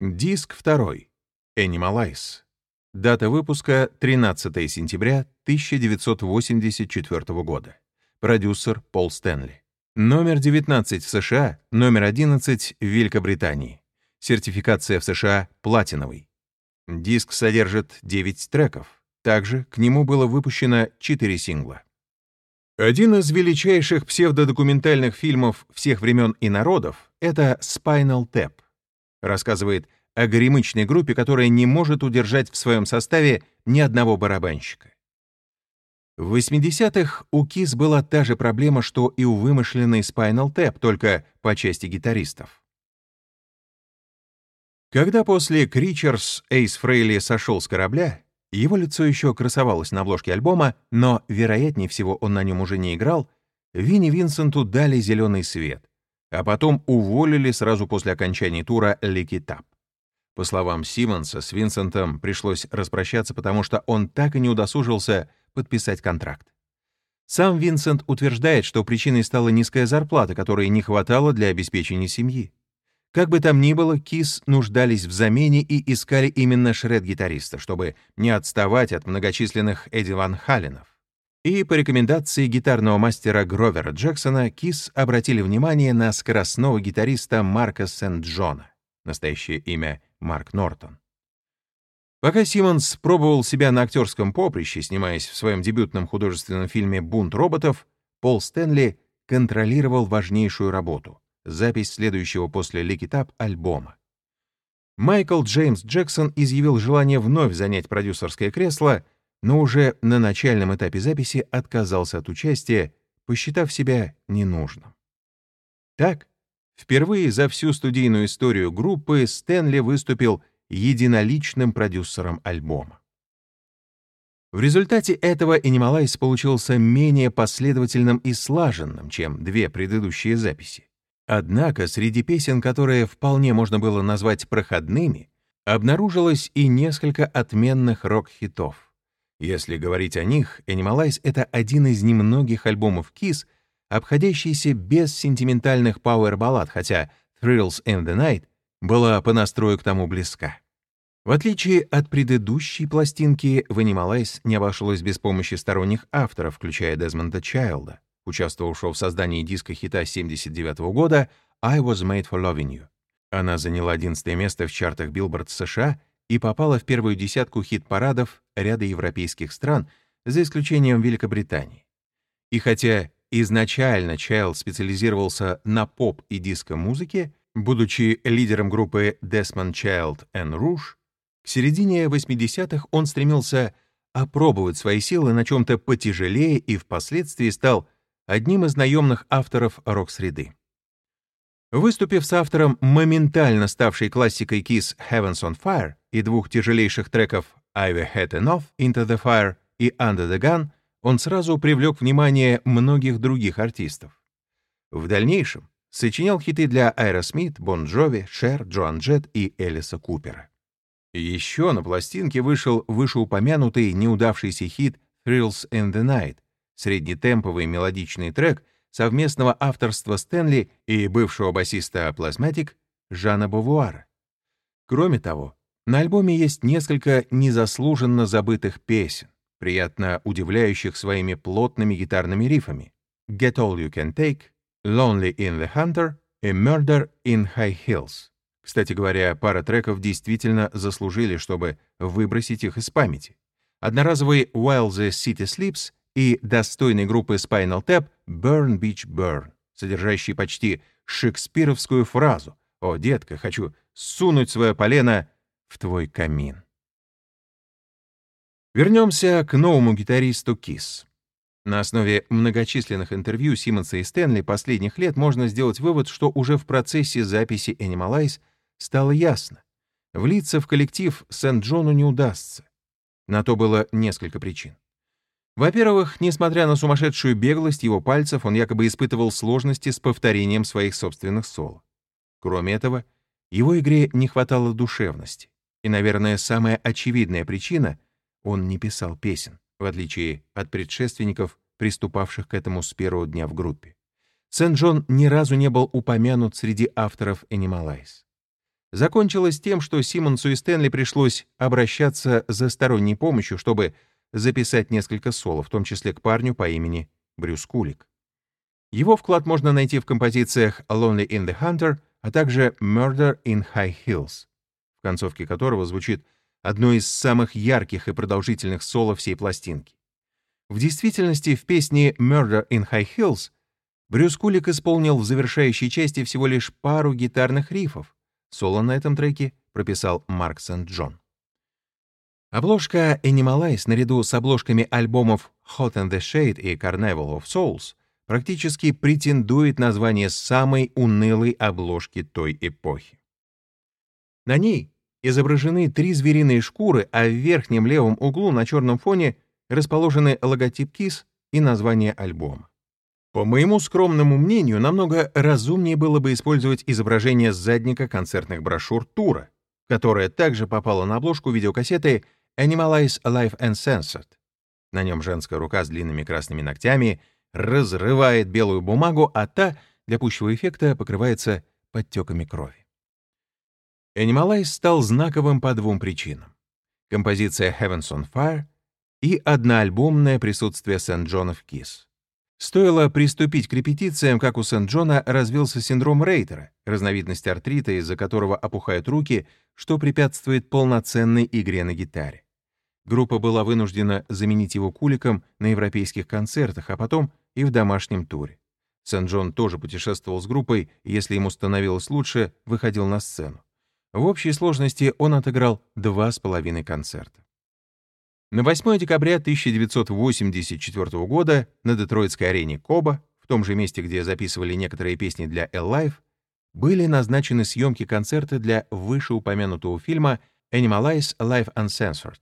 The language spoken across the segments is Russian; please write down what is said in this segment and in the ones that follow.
Диск второй. Animalize. Дата выпуска 13 сентября 1984 года. Продюсер Пол Стэнли. Номер 19 в США, номер 11 в Великобритании. Сертификация в США платиновый. Диск содержит 9 треков. Также к нему было выпущено 4 сингла. Один из величайших псевдодокументальных фильмов всех времен и народов — это Spinal Tap. Рассказывает о горемычной группе, которая не может удержать в своем составе ни одного барабанщика. В 80-х у Кис была та же проблема, что и у вымышленной Spinal Tap, только по части гитаристов. Когда после Кричерс Эйс Фрейли сошел с корабля, его лицо еще красовалось на обложке альбома, но, вероятнее всего, он на нем уже не играл, Винни Винсенту дали зеленый свет, а потом уволили сразу после окончания тура «Лики Тап». По словам Симмонса, с Винсентом пришлось распрощаться, потому что он так и не удосужился подписать контракт. Сам Винсент утверждает, что причиной стала низкая зарплата, которой не хватало для обеспечения семьи. Как бы там ни было, Кис нуждались в замене и искали именно шред-гитариста, чтобы не отставать от многочисленных Эдди Ван Халенов. И по рекомендации гитарного мастера Гровера Джексона Кис обратили внимание на скоростного гитариста Марка Сент-Джона, настоящее имя Марк Нортон. Пока Симмонс пробовал себя на актерском поприще, снимаясь в своем дебютном художественном фильме «Бунт роботов», Пол Стэнли контролировал важнейшую работу запись следующего после Ликитап альбома. Майкл Джеймс Джексон изъявил желание вновь занять продюсерское кресло, но уже на начальном этапе записи отказался от участия, посчитав себя ненужным. Так, впервые за всю студийную историю группы Стэнли выступил единоличным продюсером альбома. В результате этого Animalize получился менее последовательным и слаженным, чем две предыдущие записи. Однако среди песен, которые вполне можно было назвать проходными, обнаружилось и несколько отменных рок-хитов. Если говорить о них, Animalize — это один из немногих альбомов Kiss, обходящийся без сентиментальных пауэр-баллад, хотя Thrills in the Night была по настрою к тому близка. В отличие от предыдущей пластинки, в Animalize не обошлось без помощи сторонних авторов, включая Дезмонда Чайлда участвовавшего в создании диска хита 79 года «I Was Made for Loving You». Она заняла 11 место в чартах Billboard США и попала в первую десятку хит-парадов ряда европейских стран, за исключением Великобритании. И хотя изначально Чайлд специализировался на поп и диско-музыке, будучи лидером группы Desmond Child and Rouge, к середине 80-х он стремился опробовать свои силы на чем-то потяжелее и впоследствии стал одним из наемных авторов рок-среды. Выступив с автором моментально ставшей классикой Kiss Heavens on Fire и двух тяжелейших треков I've Had Enough, Into the Fire и Under the Gun, он сразу привлек внимание многих других артистов. В дальнейшем сочинял хиты для Aerosmith, Бон Джови, Шер, Джоан Джет и Элиса Купера. Еще на пластинке вышел вышеупомянутый неудавшийся хит Thrills in the Night, среднетемповый мелодичный трек совместного авторства Стэнли и бывшего басиста Plasmatic Жана Бавуара. Кроме того, на альбоме есть несколько незаслуженно забытых песен, приятно удивляющих своими плотными гитарными рифами. «Get All You Can Take», «Lonely in the Hunter» и «Murder in High Hills». Кстати говоря, пара треков действительно заслужили, чтобы выбросить их из памяти. Одноразовый «While the City Sleeps» и достойной группы Spinal Tap «Burn Beach Burn», содержащий почти шекспировскую фразу «О, детка, хочу сунуть свое полено в твой камин». Вернемся к новому гитаристу Кис. На основе многочисленных интервью Симмонса и Стэнли последних лет можно сделать вывод, что уже в процессе записи Animalize стало ясно. Влиться в коллектив Сент-Джону не удастся. На то было несколько причин. Во-первых, несмотря на сумасшедшую беглость его пальцев, он якобы испытывал сложности с повторением своих собственных соло. Кроме этого, его игре не хватало душевности. И, наверное, самая очевидная причина — он не писал песен, в отличие от предшественников, приступавших к этому с первого дня в группе. Сент-Джон ни разу не был упомянут среди авторов Animalize. закончилась тем, что Симмонсу и Стэнли пришлось обращаться за сторонней помощью, чтобы записать несколько соло, в том числе к парню по имени Брюс Кулик. Его вклад можно найти в композициях «Lonely in the Hunter», а также «Murder in High Hills», концовке которого звучит одно из самых ярких и продолжительных соло всей пластинки. В действительности, в песне «Murder in High Hills» Брюс Кулик исполнил в завершающей части всего лишь пару гитарных рифов. Соло на этом треке прописал Марк Сент-Джон. Обложка Animalize наряду с обложками альбомов Hot in the Shade и Carnival of Souls практически претендует на звание самой унылой обложки той эпохи. На ней изображены три звериные шкуры, а в верхнем левом углу на черном фоне расположены логотип KISS и название альбома. По моему скромному мнению, намного разумнее было бы использовать изображение с задника концертных брошюр тура, которое также попало на обложку видеокассеты Animalize Alive and Censored. На нем женская рука с длинными красными ногтями разрывает белую бумагу, а та, для пущего эффекта, покрывается подтеками крови. Animalize стал знаковым по двум причинам. Композиция Heavens on Fire и одноальбомное присутствие Сент-Джона в Kiss. Стоило приступить к репетициям, как у Сент-Джона развился синдром Рейтера, разновидность артрита, из-за которого опухают руки, что препятствует полноценной игре на гитаре. Группа была вынуждена заменить его куликом на европейских концертах, а потом и в домашнем туре. Сент-Джон тоже путешествовал с группой, и если ему становилось лучше, выходил на сцену. В общей сложности он отыграл два с половиной концерта. На 8 декабря 1984 года на детройтской арене Коба, в том же месте, где записывали некоторые песни для L-Live, были назначены съемки концерта для вышеупомянутого фильма Animalize Live Uncensored.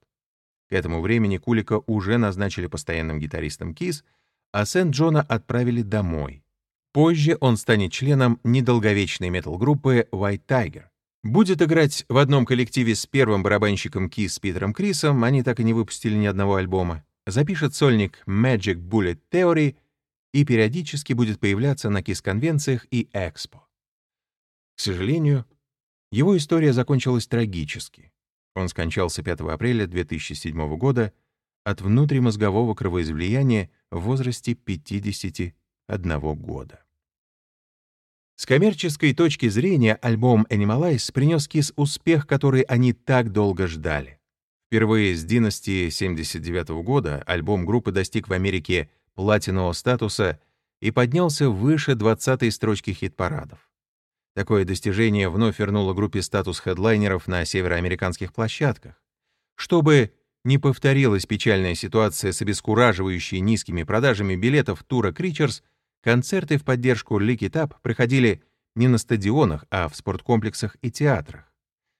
К этому времени Кулика уже назначили постоянным гитаристом Kiss, а Сент-Джона отправили домой. Позже он станет членом недолговечной метал-группы White Tiger. Будет играть в одном коллективе с первым барабанщиком Кис Питером Крисом, они так и не выпустили ни одного альбома. Запишет сольник Magic Bullet Theory и периодически будет появляться на Кис-конвенциях и Экспо. К сожалению, его история закончилась трагически. Он скончался 5 апреля 2007 года от внутримозгового кровоизлияния в возрасте 51 года. С коммерческой точки зрения альбом Animalize принес Kiss успех, который они так долго ждали. Впервые с Dynasty 79 года альбом группы достиг в Америке платинового статуса и поднялся выше 20-й строчки хит-парадов. Такое достижение вновь вернуло группе статус хедлайнеров на североамериканских площадках. Чтобы не повторилась печальная ситуация с обескураживающей низкими продажами билетов тура Creatures, Концерты в поддержку Up проходили не на стадионах, а в спорткомплексах и театрах.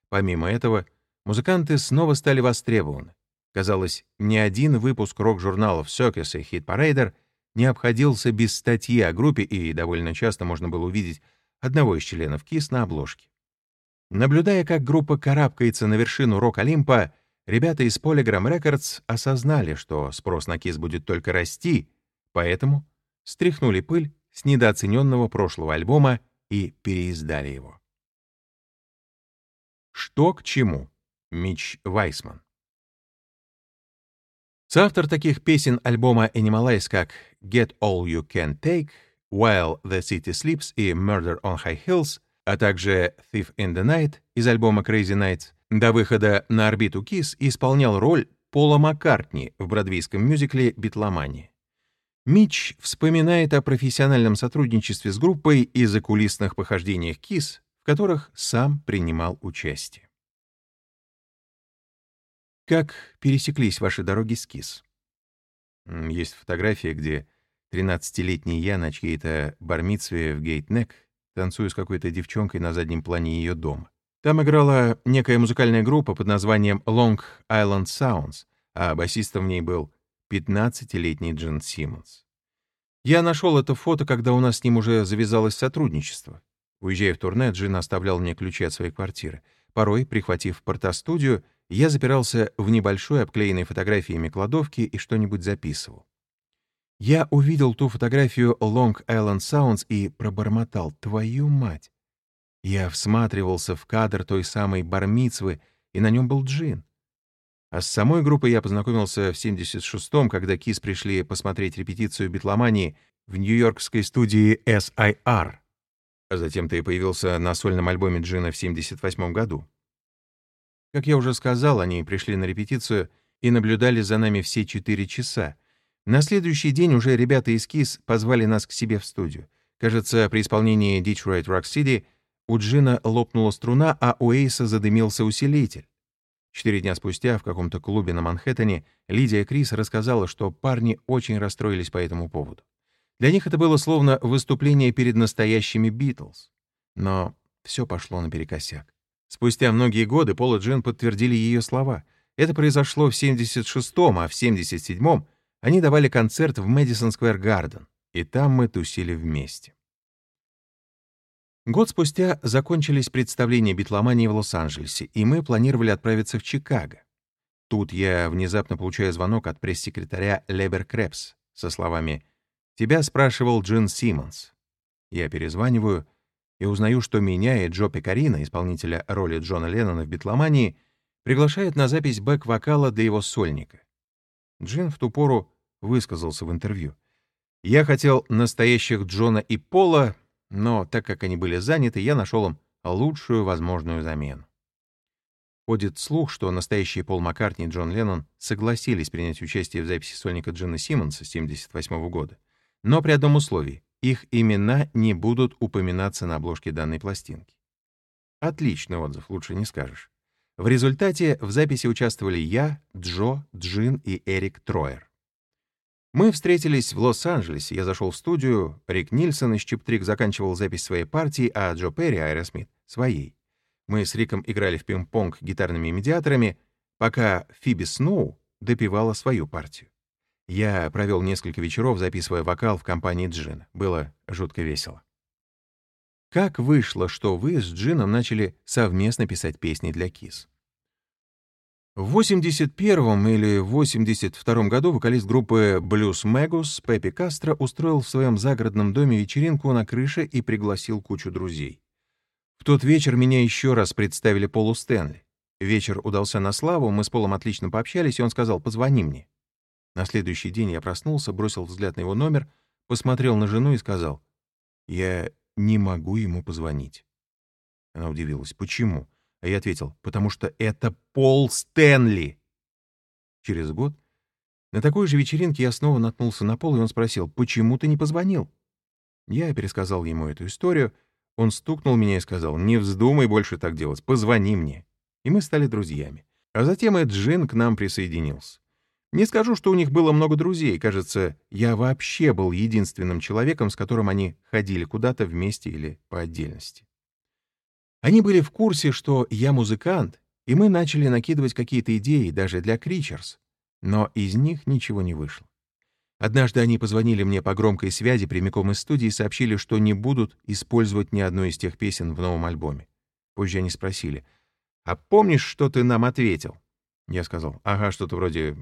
Помимо этого, музыканты снова стали востребованы. Казалось, ни один выпуск рок-журналов Circus и Parader не обходился без статьи о группе, и довольно часто можно было увидеть одного из членов КИС на обложке. Наблюдая, как группа карабкается на вершину рок-олимпа, ребята из Polygram Records осознали, что спрос на КИС будет только расти, поэтому стряхнули пыль с недооцененного прошлого альбома и переиздали его. Что к чему? Мич Вайсман. Соавтор таких песен альбома Animalize, как Get All You Can Take, While the City Sleeps и Murder on High Hills, а также Thief in the Night из альбома Crazy Nights, до выхода на орбиту Kiss исполнял роль Пола Маккартни в бродвейском мюзикле «Битломания». Мич вспоминает о профессиональном сотрудничестве с группой и закулисных похождениях КИС, в которых сам принимал участие. Как пересеклись ваши дороги с КИС? Есть фотография, где 13-летний я на чьей-то бармитсве в Гейтнек танцую с какой-то девчонкой на заднем плане ее дома. Там играла некая музыкальная группа под названием Long Island Sounds, а басистом в ней был 15-летний Джин Симмонс. Я нашел это фото, когда у нас с ним уже завязалось сотрудничество. Уезжая в турне, Джин оставлял мне ключи от своей квартиры. Порой, прихватив портостудию, я запирался в небольшой обклеенной фотографиями кладовке и что-нибудь записывал. Я увидел ту фотографию Long Island Sounds и пробормотал «Твою мать!». Я всматривался в кадр той самой бармицвы, и на нем был джин. А с самой группой я познакомился в 76-м, когда Кис пришли посмотреть репетицию битломании в нью-йоркской студии SIR. А затем ты появился на сольном альбоме Джина в 78 году. Как я уже сказал, они пришли на репетицию и наблюдали за нами все четыре часа. На следующий день уже ребята из Кис позвали нас к себе в студию. Кажется, при исполнении Detroit Rock City у Джина лопнула струна, а у Эйса задымился усилитель. Четыре дня спустя в каком-то клубе на Манхэттене Лидия Крис рассказала, что парни очень расстроились по этому поводу. Для них это было словно выступление перед настоящими Битлз. Но все пошло наперекосяк. Спустя многие годы Пол и Джин подтвердили ее слова. Это произошло в 76-м, а в 77-м они давали концерт в Мэдисон Сквер Гарден, и там мы тусили вместе. Год спустя закончились представления битломании в Лос-Анджелесе, и мы планировали отправиться в Чикаго. Тут я внезапно получаю звонок от пресс-секретаря Лебер Крепс со словами «Тебя спрашивал Джин Симмонс». Я перезваниваю и узнаю, что меня и Джо Пекарина, исполнителя роли Джона Леннона в битломании, приглашают на запись бэк-вокала для его сольника. Джин в ту пору высказался в интервью. «Я хотел настоящих Джона и Пола, но так как они были заняты, я нашел им лучшую возможную замену. Ходит слух, что настоящие Пол Маккартни и Джон Леннон согласились принять участие в записи сольника Джина Симмонса 1978 года, но при одном условии — их имена не будут упоминаться на обложке данной пластинки. Отличный отзыв, лучше не скажешь. В результате в записи участвовали я, Джо, Джин и Эрик Троер. Мы встретились в Лос-Анджелесе, я зашел в студию, Рик Нильсон из Cheap Trick заканчивал запись своей партии, а Джо Перри, Аэросмит, своей. Мы с Риком играли в пинг-понг гитарными медиаторами, пока Фиби Сноу допивала свою партию. Я провел несколько вечеров, записывая вокал в компании Джина. Было жутко весело. Как вышло, что вы с Джином начали совместно писать песни для Кис? В 81 или 82 году вокалист группы Blues Magus Пеппи Кастро устроил в своем загородном доме вечеринку на крыше и пригласил кучу друзей. В тот вечер меня еще раз представили Полу Стэнли. Вечер удался на славу, мы с Полом отлично пообщались, и он сказал «позвони мне». На следующий день я проснулся, бросил взгляд на его номер, посмотрел на жену и сказал «я не могу ему позвонить». Она удивилась «почему?» А я ответил, потому что это Пол Стэнли. Через год на такой же вечеринке я снова наткнулся на Пол, и он спросил, почему ты не позвонил? Я пересказал ему эту историю. Он стукнул меня и сказал, не вздумай больше так делать, позвони мне. И мы стали друзьями. А затем и Джин к нам присоединился. Не скажу, что у них было много друзей. Кажется, я вообще был единственным человеком, с которым они ходили куда-то вместе или по отдельности. Они были в курсе, что я музыкант, и мы начали накидывать какие-то идеи даже для Кричерс, но из них ничего не вышло. Однажды они позвонили мне по громкой связи прямиком из студии и сообщили, что не будут использовать ни одной из тех песен в новом альбоме. Позже они спросили, «А помнишь, что ты нам ответил?» Я сказал, «Ага, что-то вроде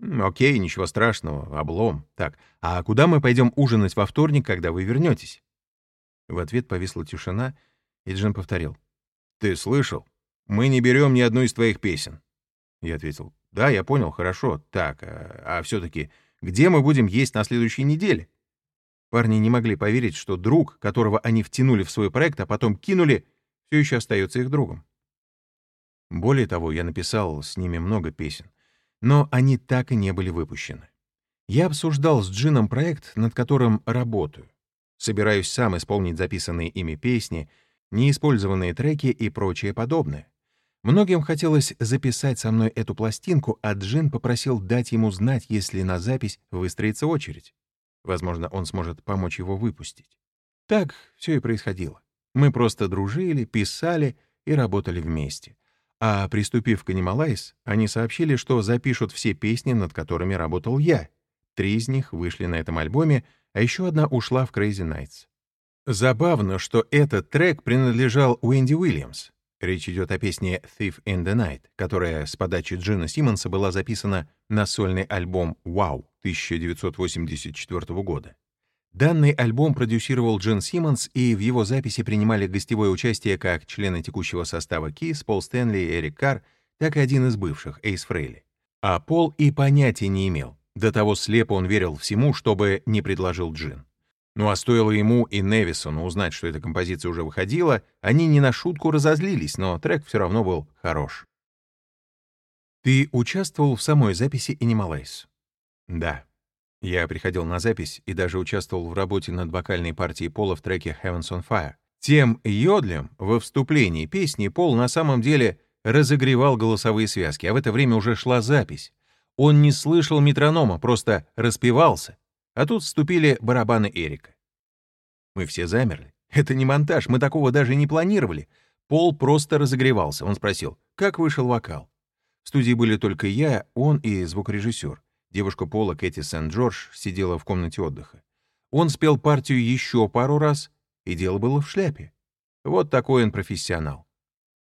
«Окей, ничего страшного, облом. Так, а куда мы пойдем ужинать во вторник, когда вы вернетесь?» В ответ повисла тишина — и Джин повторил. «Ты слышал? Мы не берем ни одну из твоих песен». Я ответил. «Да, я понял, хорошо. Так, а, а все-таки где мы будем есть на следующей неделе?» Парни не могли поверить, что друг, которого они втянули в свой проект, а потом кинули, все еще остается их другом. Более того, я написал с ними много песен, но они так и не были выпущены. Я обсуждал с Джином проект, над которым работаю. Собираюсь сам исполнить записанные ими песни — неиспользованные треки и прочее подобное. Многим хотелось записать со мной эту пластинку, а Джин попросил дать ему знать, если на запись выстроится очередь. Возможно, он сможет помочь его выпустить. Так все и происходило. Мы просто дружили, писали и работали вместе. А приступив к Animalize, они сообщили, что запишут все песни, над которыми работал я. Три из них вышли на этом альбоме, а еще одна ушла в Crazy Nights. Забавно, что этот трек принадлежал Уэнди Уильямс. Речь идет о песне «Thief in the Night», которая с подачи Джина Симмонса была записана на сольный альбом «Wow» 1984 года. Данный альбом продюсировал Джин Симмонс, и в его записи принимали гостевое участие как члены текущего состава Kiss, Пол Стэнли и Эрик Карр, так и один из бывших, Эйс Фрейли. А Пол и понятия не имел. До того слепо он верил всему, чтобы не предложил Джин. Ну а стоило ему и Невисону узнать, что эта композиция уже выходила, они не на шутку разозлились, но трек все равно был хорош. Ты участвовал в самой записи Animalize? Да. Я приходил на запись и даже участвовал в работе над вокальной партией Пола в треке Heavens on Fire. Тем йодлем во вступлении песни Пол на самом деле разогревал голосовые связки, а в это время уже шла запись. Он не слышал метронома, просто распевался. А тут вступили барабаны Эрика. Мы все замерли. Это не монтаж, мы такого даже не планировали. Пол просто разогревался. Он спросил, как вышел вокал. В студии были только я, он и звукорежиссер. Девушка Пола, Кэти Сент-Джордж, сидела в комнате отдыха. Он спел партию еще пару раз, и дело было в шляпе. Вот такой он профессионал.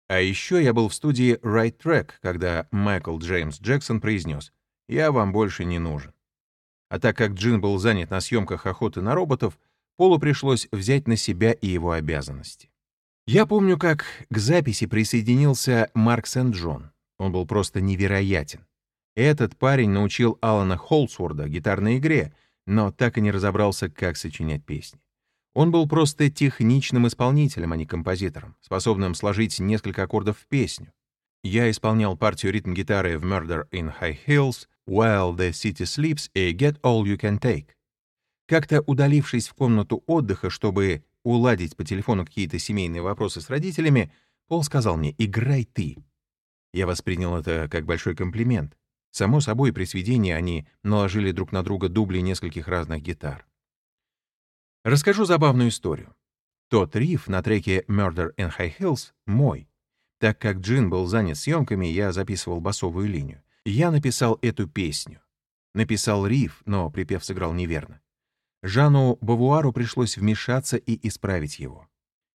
А еще я был в студии Right Track, когда Майкл Джеймс Джексон произнес «Я вам больше не нужен». А так как Джин был занят на съемках охоты на роботов, Полу пришлось взять на себя и его обязанности. Я помню, как к записи присоединился Марк Сент-Джон. Он был просто невероятен. Этот парень научил Алана Холсворда гитарной игре, но так и не разобрался, как сочинять песни. Он был просто техничным исполнителем, а не композитором, способным сложить несколько аккордов в песню. Я исполнял партию ритм-гитары в Murder in High Hills, While the City Sleeps и Get All You Can Take. Как-то удалившись в комнату отдыха, чтобы уладить по телефону какие-то семейные вопросы с родителями, Пол сказал мне «Играй ты». Я воспринял это как большой комплимент. Само собой, при сведении они наложили друг на друга дубли нескольких разных гитар. Расскажу забавную историю. Тот риф на треке Murder in High Hills мой. Так как Джин был занят съемками, я записывал басовую линию. Я написал эту песню. Написал риф, но припев сыграл неверно. Жану Бавуару пришлось вмешаться и исправить его.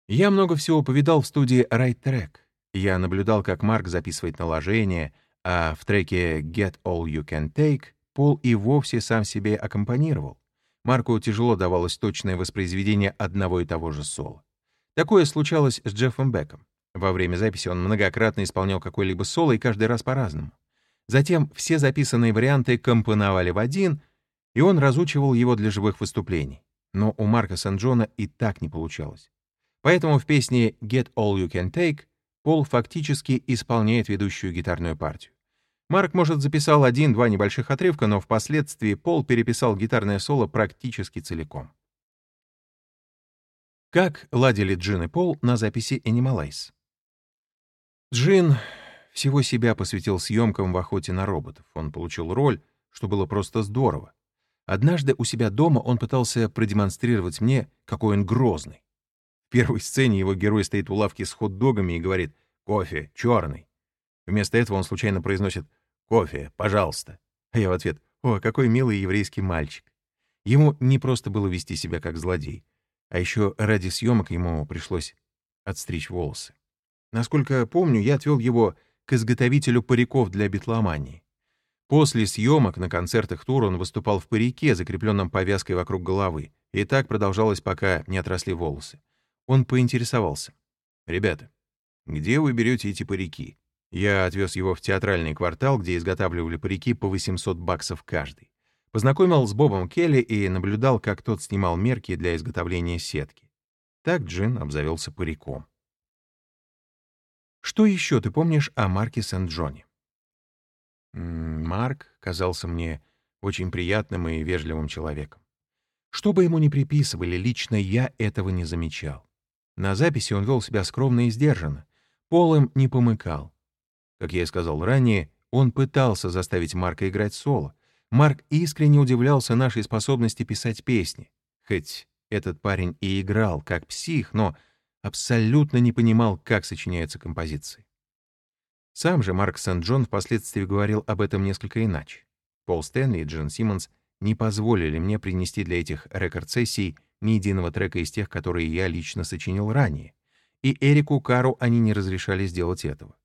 Я много всего повидал в студии Right Track. Я наблюдал, как Марк записывает наложение — а в треке «Get All You Can Take» Пол и вовсе сам себе аккомпанировал. Марку тяжело давалось точное воспроизведение одного и того же соло. Такое случалось с Джеффом Беком. Во время записи он многократно исполнял какое-либо соло и каждый раз по-разному. Затем все записанные варианты компоновали в один, и он разучивал его для живых выступлений. Но у Марка Сан-Джона и так не получалось. Поэтому в песне «Get All You Can Take» Пол фактически исполняет ведущую гитарную партию. Марк, может, записал один-два небольших отрывка, но впоследствии Пол переписал гитарное соло практически целиком. Как ладили Джин и Пол на записи Animalize? Джин всего себя посвятил съемкам в охоте на роботов. Он получил роль, что было просто здорово. Однажды у себя дома он пытался продемонстрировать мне, какой он грозный. В первой сцене его герой стоит у лавки с хот-догами и говорит «Кофе, черный». Вместо этого он случайно произносит «Кофе, пожалуйста». А я в ответ «О, какой милый еврейский мальчик». Ему не просто было вести себя как злодей, а еще ради съемок ему пришлось отстричь волосы. Насколько помню, я отвел его к изготовителю париков для битломании. После съемок на концертах тура он выступал в парике, закрепленном повязкой вокруг головы, и так продолжалось, пока не отросли волосы. Он поинтересовался. «Ребята, где вы берете эти парики? Я отвез его в театральный квартал, где изготавливали парики по 800 баксов каждый. Познакомил с Бобом Келли и наблюдал, как тот снимал мерки для изготовления сетки. Так Джин обзавелся париком. Что еще ты помнишь о Марке Сент-Джоне? Марк казался мне очень приятным и вежливым человеком. Что бы ему ни приписывали, лично я этого не замечал. На записи он вел себя скромно и сдержанно, полым не помыкал. Как я и сказал ранее, он пытался заставить Марка играть соло. Марк искренне удивлялся нашей способности писать песни. Хоть этот парень и играл как псих, но абсолютно не понимал, как сочиняются композиции. Сам же Марк Сент-Джон впоследствии говорил об этом несколько иначе. Пол Стэнли и Джин Симмонс не позволили мне принести для этих рекорд-сессий ни единого трека из тех, которые я лично сочинил ранее, и Эрику Кару они не разрешали сделать этого.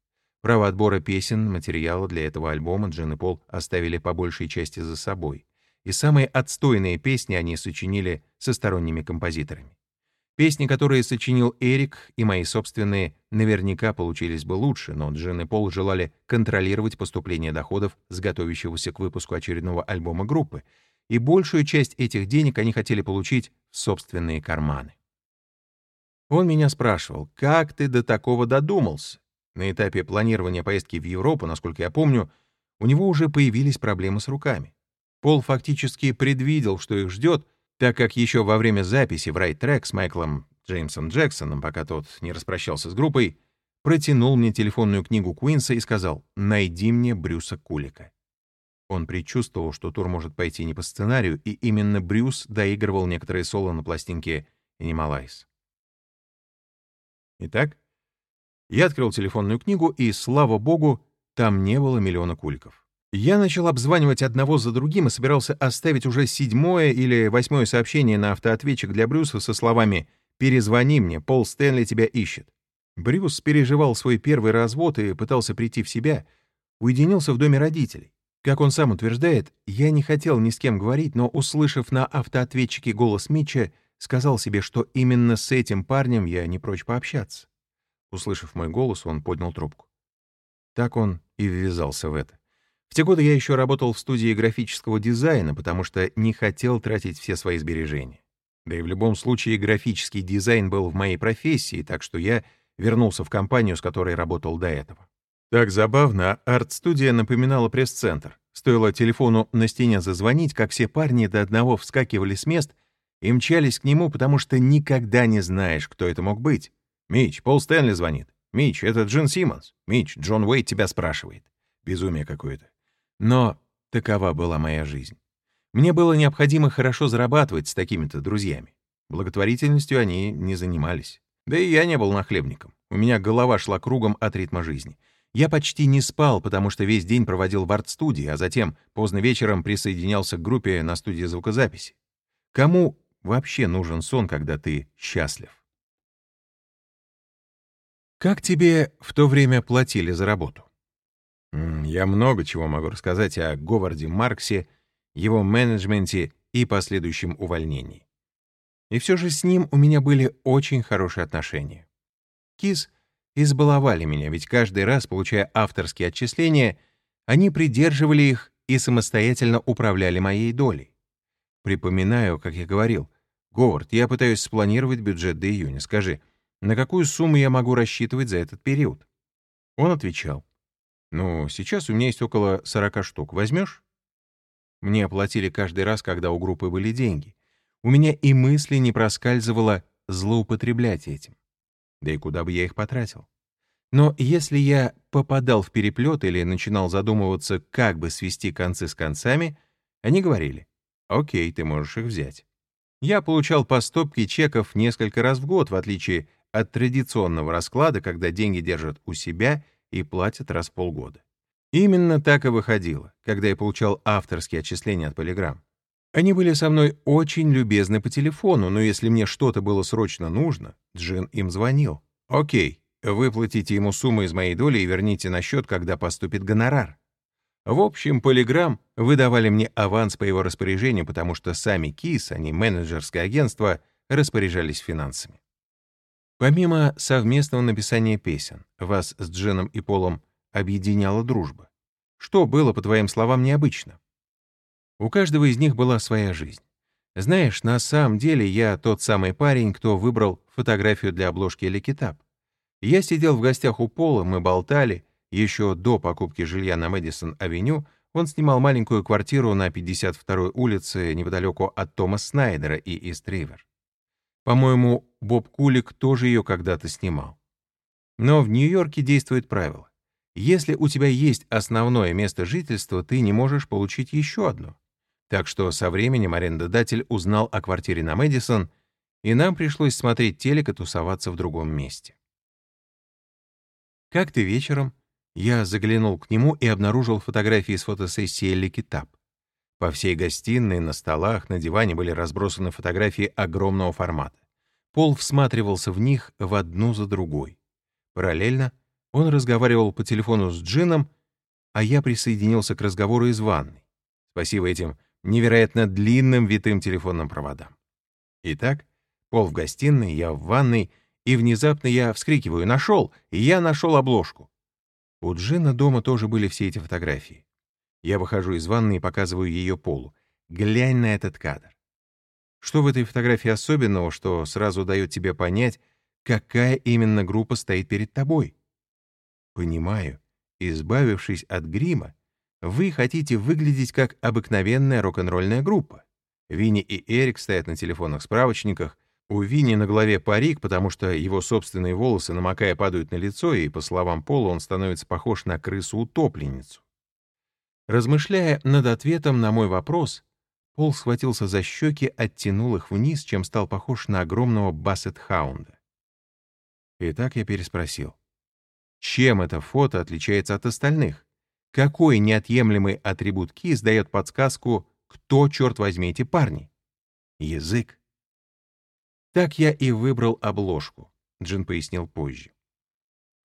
Право отбора песен, материала для этого альбома Джин и Пол оставили по большей части за собой. и самые отстойные песни они сочинили со сторонними композиторами. Песни, которые сочинил Эрик, и мои собственные, наверняка получились бы лучше, но Джин и Пол желали контролировать поступление доходов с готовящегося к выпуску очередного альбома группы, и большую часть этих денег они хотели получить в собственные карманы. Он меня спрашивал, как ты до такого додумался? На этапе планирования поездки в Европу, насколько я помню, у него уже появились проблемы с руками. Пол фактически предвидел, что их ждет, так как еще во время записи в Track с Майклом Джеймсом Джексоном, пока тот не распрощался с группой, протянул мне телефонную книгу Куинса и сказал «Найди мне Брюса Кулика». Он предчувствовал, что тур может пойти не по сценарию, и именно Брюс доигрывал некоторые соло на пластинке «Animalize». Итак, я открыл телефонную книгу, и, слава богу, там не было миллиона куликов. Я начал обзванивать одного за другим и собирался оставить уже седьмое или восьмое сообщение на автоответчик для Брюса со словами «Перезвони мне, Пол Стэнли тебя ищет». Брюс переживал свой первый развод и пытался прийти в себя, уединился в доме родителей. Как он сам утверждает, я не хотел ни с кем говорить, но, услышав на автоответчике голос Митча, сказал себе, что именно с этим парнем я не прочь пообщаться. Услышав мой голос, он поднял трубку. Так он и ввязался в это. В те годы я еще работал в студии графического дизайна, потому что не хотел тратить все свои сбережения. Да и в любом случае графический дизайн был в моей профессии, так что я вернулся в компанию, с которой работал до этого. Так забавно, арт-студия напоминала пресс-центр. Стоило телефону на стене зазвонить, как все парни до одного вскакивали с мест и мчались к нему, потому что никогда не знаешь, кто это мог быть. «Мич, Пол Стэнли звонит. Мич, это Джин Симмонс. Мич, Джон Уэйт тебя спрашивает». Безумие какое-то. Но такова была моя жизнь. Мне было необходимо хорошо зарабатывать с такими-то друзьями. Благотворительностью они не занимались. Да и я не был нахлебником. У меня голова шла кругом от ритма жизни. Я почти не спал, потому что весь день проводил в арт-студии, а затем поздно вечером присоединялся к группе на студии звукозаписи. Кому вообще нужен сон, когда ты счастлив? Как тебе в то время платили за работу? Я много чего могу рассказать о Говарде Марксе, его менеджменте и последующем увольнении. И все же с ним у меня были очень хорошие отношения. Кис избаловали меня, ведь каждый раз, получая авторские отчисления, они придерживали их и самостоятельно управляли моей долей. Припоминаю, как я говорил, «Говард, я пытаюсь спланировать бюджет до июня. Скажи, на какую сумму я могу рассчитывать за этот период?» Он отвечал, «Ну, сейчас у меня есть около 40 штук. Возьмешь?» Мне оплатили каждый раз, когда у группы были деньги. У меня и мысли не проскальзывало злоупотреблять этим. Да и куда бы я их потратил? Но если я попадал в переплет или начинал задумываться, как бы свести концы с концами, они говорили, «Окей, ты можешь их взять». Я получал по стопке чеков несколько раз в год, в отличие от традиционного расклада, когда деньги держат у себя и платят раз в полгода. Именно так и выходило, когда я получал авторские отчисления от Polygram. Они были со мной очень любезны по телефону, но если мне что-то было срочно нужно, Джин им звонил. «Окей, выплатите ему сумму из моей доли и верните на счет, когда поступит гонорар». В общем, Polygram выдавали мне аванс по его распоряжению, потому что сами КИС, а не менеджерское агентство, распоряжались финансами. Помимо совместного написания песен, вас с Дженом и Полом объединяла дружба. Что было, по твоим словам, необычно? У каждого из них была своя жизнь. Знаешь, на самом деле я тот самый парень, кто выбрал фотографию для обложки Лекитап. Я сидел в гостях у Пола, мы болтали. Еще до покупки жилья на Мэдисон-авеню он снимал маленькую квартиру на 52-й улице неподалеку от Тома Снайдера и Ист-Ривер. По-моему, Боб Кулик тоже ее когда-то снимал. Но в Нью-Йорке действует правило. Если у тебя есть основное место жительства, ты не можешь получить еще одно. Так что со временем арендодатель узнал о квартире на Мэдисон, и нам пришлось смотреть телек и тусоваться в другом месте. Как-то вечером я заглянул к нему и обнаружил фотографии с фотосессии Лекитап. По всей гостиной, на столах, на диване были разбросаны фотографии огромного формата. Пол всматривался в них в одну за другой. Параллельно он разговаривал по телефону с Джином, а я присоединился к разговору из ванной. Спасибо этим невероятно длинным витым телефонным проводам. Итак, пол в гостиной, я в ванной, и внезапно я вскрикиваю «Нашел!» и я нашел обложку. У Джина дома тоже были все эти фотографии. Я выхожу из ванны и показываю ее Полу. Глянь на этот кадр. Что в этой фотографии особенного, что сразу дает тебе понять, какая именно группа стоит перед тобой? Понимаю, избавившись от грима, вы хотите выглядеть как обыкновенная рок-н-ролльная группа. Винни и Эрик стоят на телефонных справочниках, у Винни на голове парик, потому что его собственные волосы, намокая, падают на лицо, и, по словам Пола, он становится похож на крысу-утопленницу. Размышляя над ответом на мой вопрос, Пол схватился за щеки, оттянул их вниз, чем стал похож на огромного бассет-хаунда. Итак, я переспросил. Чем это фото отличается от остальных? Какой неотъемлемый атрибут КИС дает подсказку, кто, черт возьми, эти парни? Язык. Так я и выбрал обложку, Джин пояснил позже.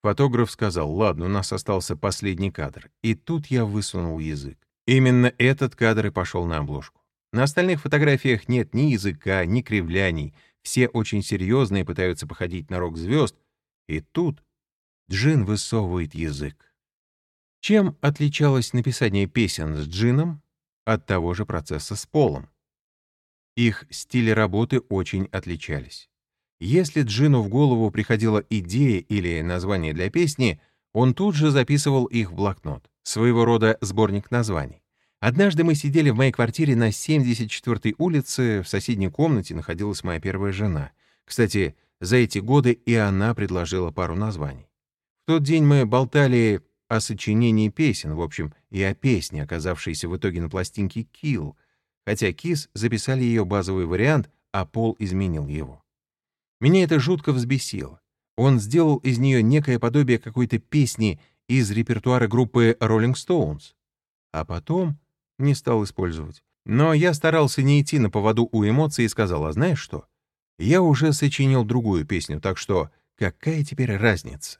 Фотограф сказал, ладно, у нас остался последний кадр. И тут я высунул язык. Именно этот кадр и пошел на обложку. На остальных фотографиях нет ни языка, ни кривляний. Все очень серьезные пытаются походить на рок-звезд. И тут Джин высовывает язык. Чем отличалось написание песен с Джином от того же процесса с Полом? Их стили работы очень отличались. Если Джину в голову приходила идея или название для песни, он тут же записывал их в блокнот, своего рода сборник названий. Однажды мы сидели в моей квартире на 74-й улице, в соседней комнате находилась моя первая жена. Кстати, за эти годы и она предложила пару названий. В тот день мы болтали о сочинении песен, в общем, и о песне, оказавшейся в итоге на пластинке «Kill», хотя Кис записали ее базовый вариант, а Пол изменил его. Меня это жутко взбесило. Он сделал из нее некое подобие какой-то песни из репертуара группы Rolling Stones, а потом не стал использовать. Но я старался не идти на поводу у эмоций и сказал, а знаешь что? Я уже сочинил другую песню, так что какая теперь разница?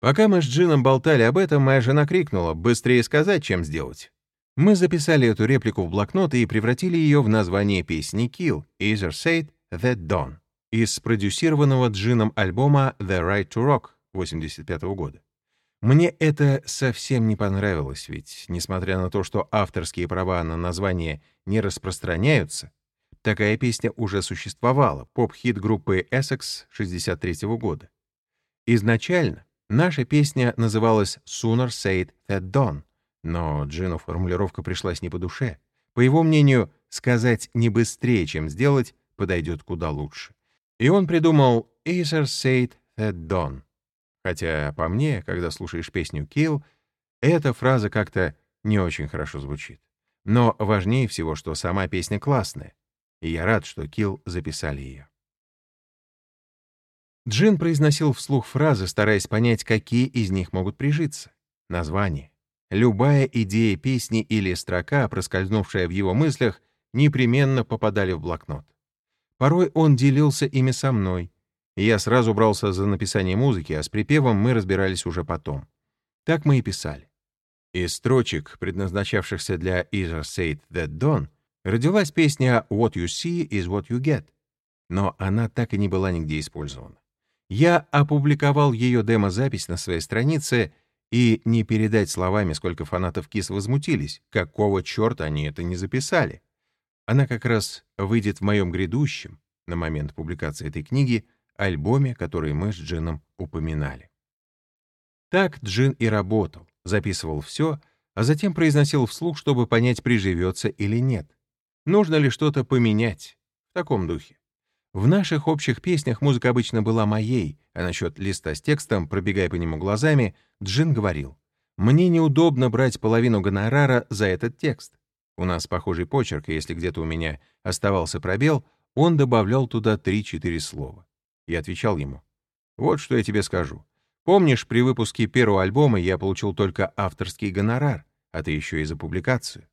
Пока мы с Джином болтали об этом, моя жена крикнула «быстрее сказать, чем сделать». Мы записали эту реплику в блокнот и превратили ее в название песни «Kill» «Either Said That Dawn» из спродюсированного Джином альбома «The Right to Rock» 1985 года. Мне это совсем не понравилось, ведь, несмотря на то, что авторские права на название не распространяются, такая песня уже существовала, поп-хит группы Essex 63 года. Изначально наша песня называлась «Sooner Said That Dawn», но Джину формулировка пришлась не по душе. По его мнению, сказать не быстрее, чем сделать, подойдет куда лучше. И он придумал «Ether said that dawn», Хотя, по мне, когда слушаешь песню «Kill», эта фраза как-то не очень хорошо звучит. Но важнее всего, что сама песня классная, и я рад, что Kill записали ее. Джин произносил вслух фразы, стараясь понять, какие из них могут прижиться. Название. Любая идея песни или строка, проскользнувшая в его мыслях, непременно попадали в блокнот. Порой он делился ими со мной, и я сразу брался за написание музыки, а с припевом мы разбирались уже потом. Так мы и писали. Из строчек, предназначавшихся для «Either Said That Dawn», родилась песня «What you see is what you get», но она так и не была нигде использована. Я опубликовал ее демозапись на своей странице, и не передать словами, сколько фанатов КИС возмутились, какого черта они это не записали. Она как раз выйдет в моем грядущем, на момент публикации этой книги, альбоме, который мы с Джином упоминали. Так Джин и работал, записывал все, а затем произносил вслух, чтобы понять, приживется или нет. Нужно ли что-то поменять? В таком духе. В наших общих песнях музыка обычно была моей, а насчет листа с текстом, пробегая по нему глазами, Джин говорил, «Мне неудобно брать половину гонорара за этот текст. У нас похожий почерк, и если где-то у меня оставался пробел, он добавлял туда 3-4 слова. Я отвечал ему, «Вот что я тебе скажу. Помнишь, при выпуске первого альбома я получил только авторский гонорар, а ты еще и за публикацию?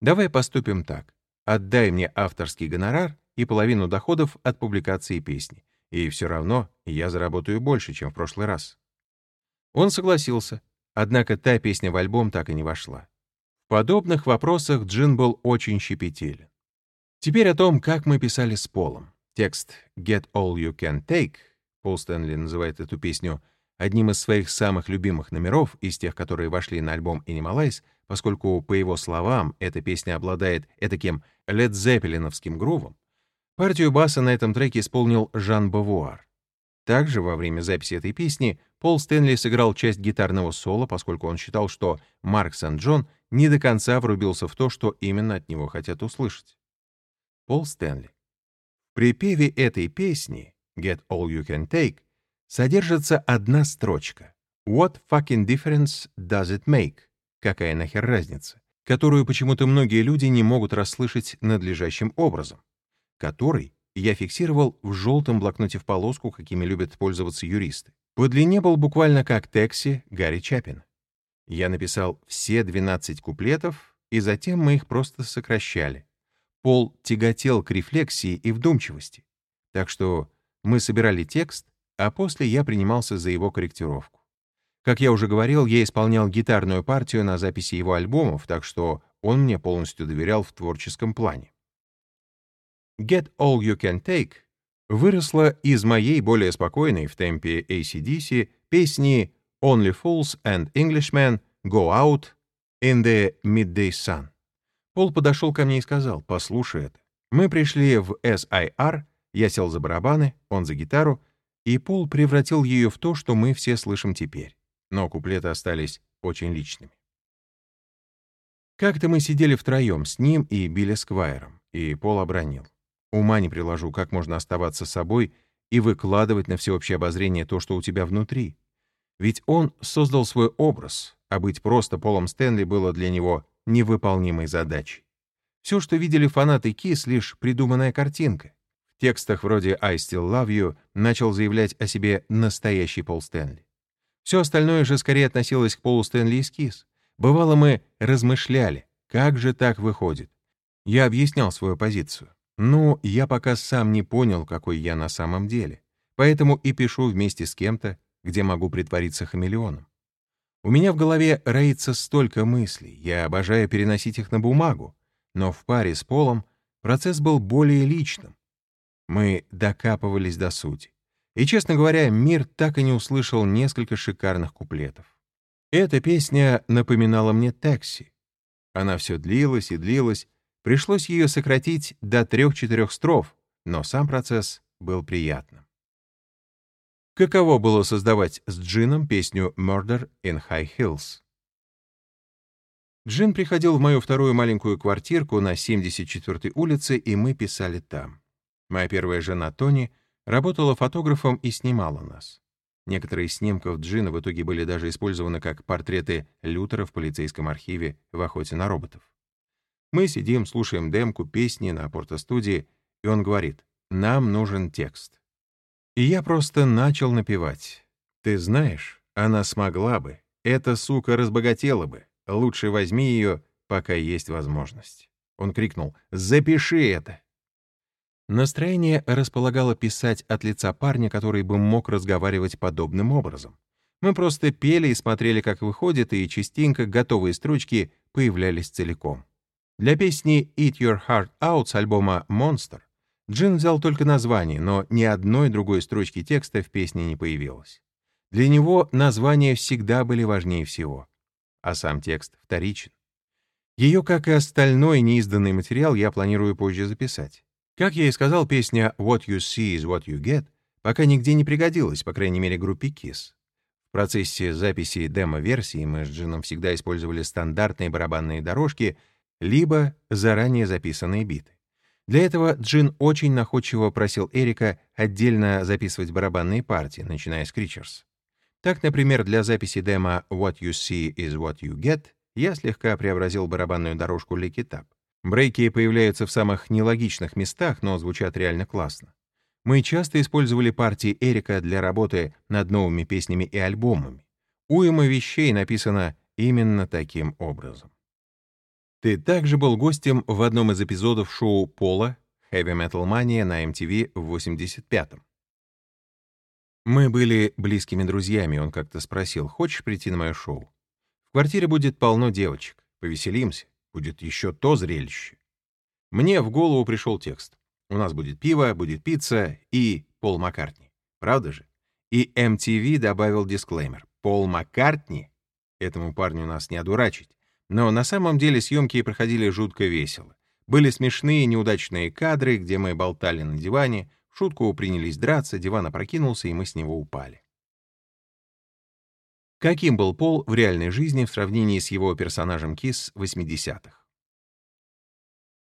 Давай поступим так. Отдай мне авторский гонорар и половину доходов от публикации песни, и все равно я заработаю больше, чем в прошлый раз». Он согласился, однако та песня в альбом так и не вошла. подобных вопросах Джин был очень щепетилен. Теперь о том, как мы писали с Полом. Текст «Get All You Can Take» Пол Стэнли называет эту песню одним из своих самых любимых номеров из тех, которые вошли на альбом Animalize, поскольку, по его словам, эта песня обладает этаким ледзеппелиновским грувом. Партию баса на этом треке исполнил Жан Бавуар. Также во время записи этой песни Пол Стэнли сыграл часть гитарного соло, поскольку он считал, что Марк Сент-Джон не до конца врубился в то, что именно от него хотят услышать. Пол Стэнли. Припеве этой песни «Get All You Can Take» содержится одна строчка «What fucking difference does it make?» «Какая нахер разница?» которую почему-то многие люди не могут расслышать надлежащим образом, который я фиксировал в желтом блокноте в полоску, какими любят пользоваться юристы. По длине был буквально как текси Гарри Чапин. Я написал все 12 куплетов, и затем мы их просто сокращали. Пол тяготел к рефлексии и вдумчивости. Так что мы собирали текст, а после я принимался за его корректировку. Как я уже говорил, я исполнял гитарную партию на записи его альбомов, так что он мне полностью доверял в творческом плане. «Get All You Can Take» выросла из моей более спокойной в темпе ACDC песни «Only Fools and Englishmen Go Out in the Midday Sun». Пол подошел ко мне и сказал, «Послушай это». Мы пришли в SIR, я сел за барабаны, он за гитару, и Пол превратил ее в то, что мы все слышим теперь. Но куплеты остались очень личными. Как-то мы сидели втроем с ним и Билли Сквайром, и Пол обронил. Ума не приложу, как можно оставаться собой и выкладывать на всеобщее обозрение то, что у тебя внутри. Ведь он создал свой образ, а быть просто Полом Стэнли было для него невыполнимой задачей. Все, что видели фанаты Кис, лишь придуманная картинка текстах вроде «I Still Love You» начал заявлять о себе настоящий Пол Стэнли. Все остальное же скорее относилось к Полу Стэнли из Кис. Бывало, мы размышляли, как же так выходит. Я объяснял свою позицию. Ну, я пока сам не понял, какой я на самом деле. Поэтому и пишу вместе с кем-то, где могу притвориться хамелеоном. У меня в голове роится столько мыслей, я обожаю переносить их на бумагу, но в паре с Полом процесс был более личным, мы докапывались до сути. И, честно говоря, мир так и не услышал несколько шикарных куплетов. Эта песня напоминала мне такси. Она все длилась и длилась, пришлось ее сократить до трех-четырех строф, но сам процесс был приятным. Каково было создавать с Джином песню «Murder in High Hills»? Джин приходил в мою вторую маленькую квартирку на 74-й улице, и мы писали там. Моя первая жена Тони работала фотографом и снимала нас. Некоторые из снимков Джина в итоге были даже использованы как портреты Лютера в полицейском архиве в охоте на роботов. Мы сидим, слушаем демку, песни на портостудии, и он говорит, «Нам нужен текст». И я просто начал напевать. «Ты знаешь, она смогла бы, эта сука разбогатела бы, лучше возьми ее, пока есть возможность». Он крикнул, «Запиши это!» Настроение располагало писать от лица парня, который бы мог разговаривать подобным образом. Мы просто пели и смотрели, как выходит, и частенько готовые строчки появлялись целиком. Для песни «Eat Your Heart Out» с альбома «Monster» Джин взял только название, но ни одной другой строчки текста в песне не появилось. Для него названия всегда были важнее всего, а сам текст вторичен. Ее, как и остальной неизданный материал, я планирую позже записать. Как я и сказал, песня «What you see is what you get» пока нигде не пригодилась, по крайней мере, группе KISS. В процессе записи демо-версии мы с Джином всегда использовали стандартные барабанные дорожки либо заранее записанные биты. Для этого Джин очень находчиво просил Эрика отдельно записывать барабанные партии, начиная с Creatures. Так, например, для записи демо «What you see is what you get» я слегка преобразил барабанную дорожку Up. Брейки появляются в самых нелогичных местах, но звучат реально классно. Мы часто использовали партии Эрика для работы над новыми песнями и альбомами. Уйма вещей написано именно таким образом. Ты также был гостем в одном из эпизодов шоу Пола Heavy Metal Mania на MTV в 85-м. Мы были близкими друзьями, он как-то спросил, хочешь прийти на мое шоу? В квартире будет полно девочек. Повеселимся. Будет еще то зрелище. Мне в голову пришел текст. У нас будет пиво, будет пицца и Пол Маккартни. Правда же? И MTV добавил дисклеймер. Пол Маккартни? Этому парню нас не одурачить. Но на самом деле съемки проходили жутко весело. Были смешные неудачные кадры, где мы болтали на диване, в шутку принялись драться, диван опрокинулся, и мы с него упали. Каким был Пол в реальной жизни в сравнении с его персонажем Кис 80-х?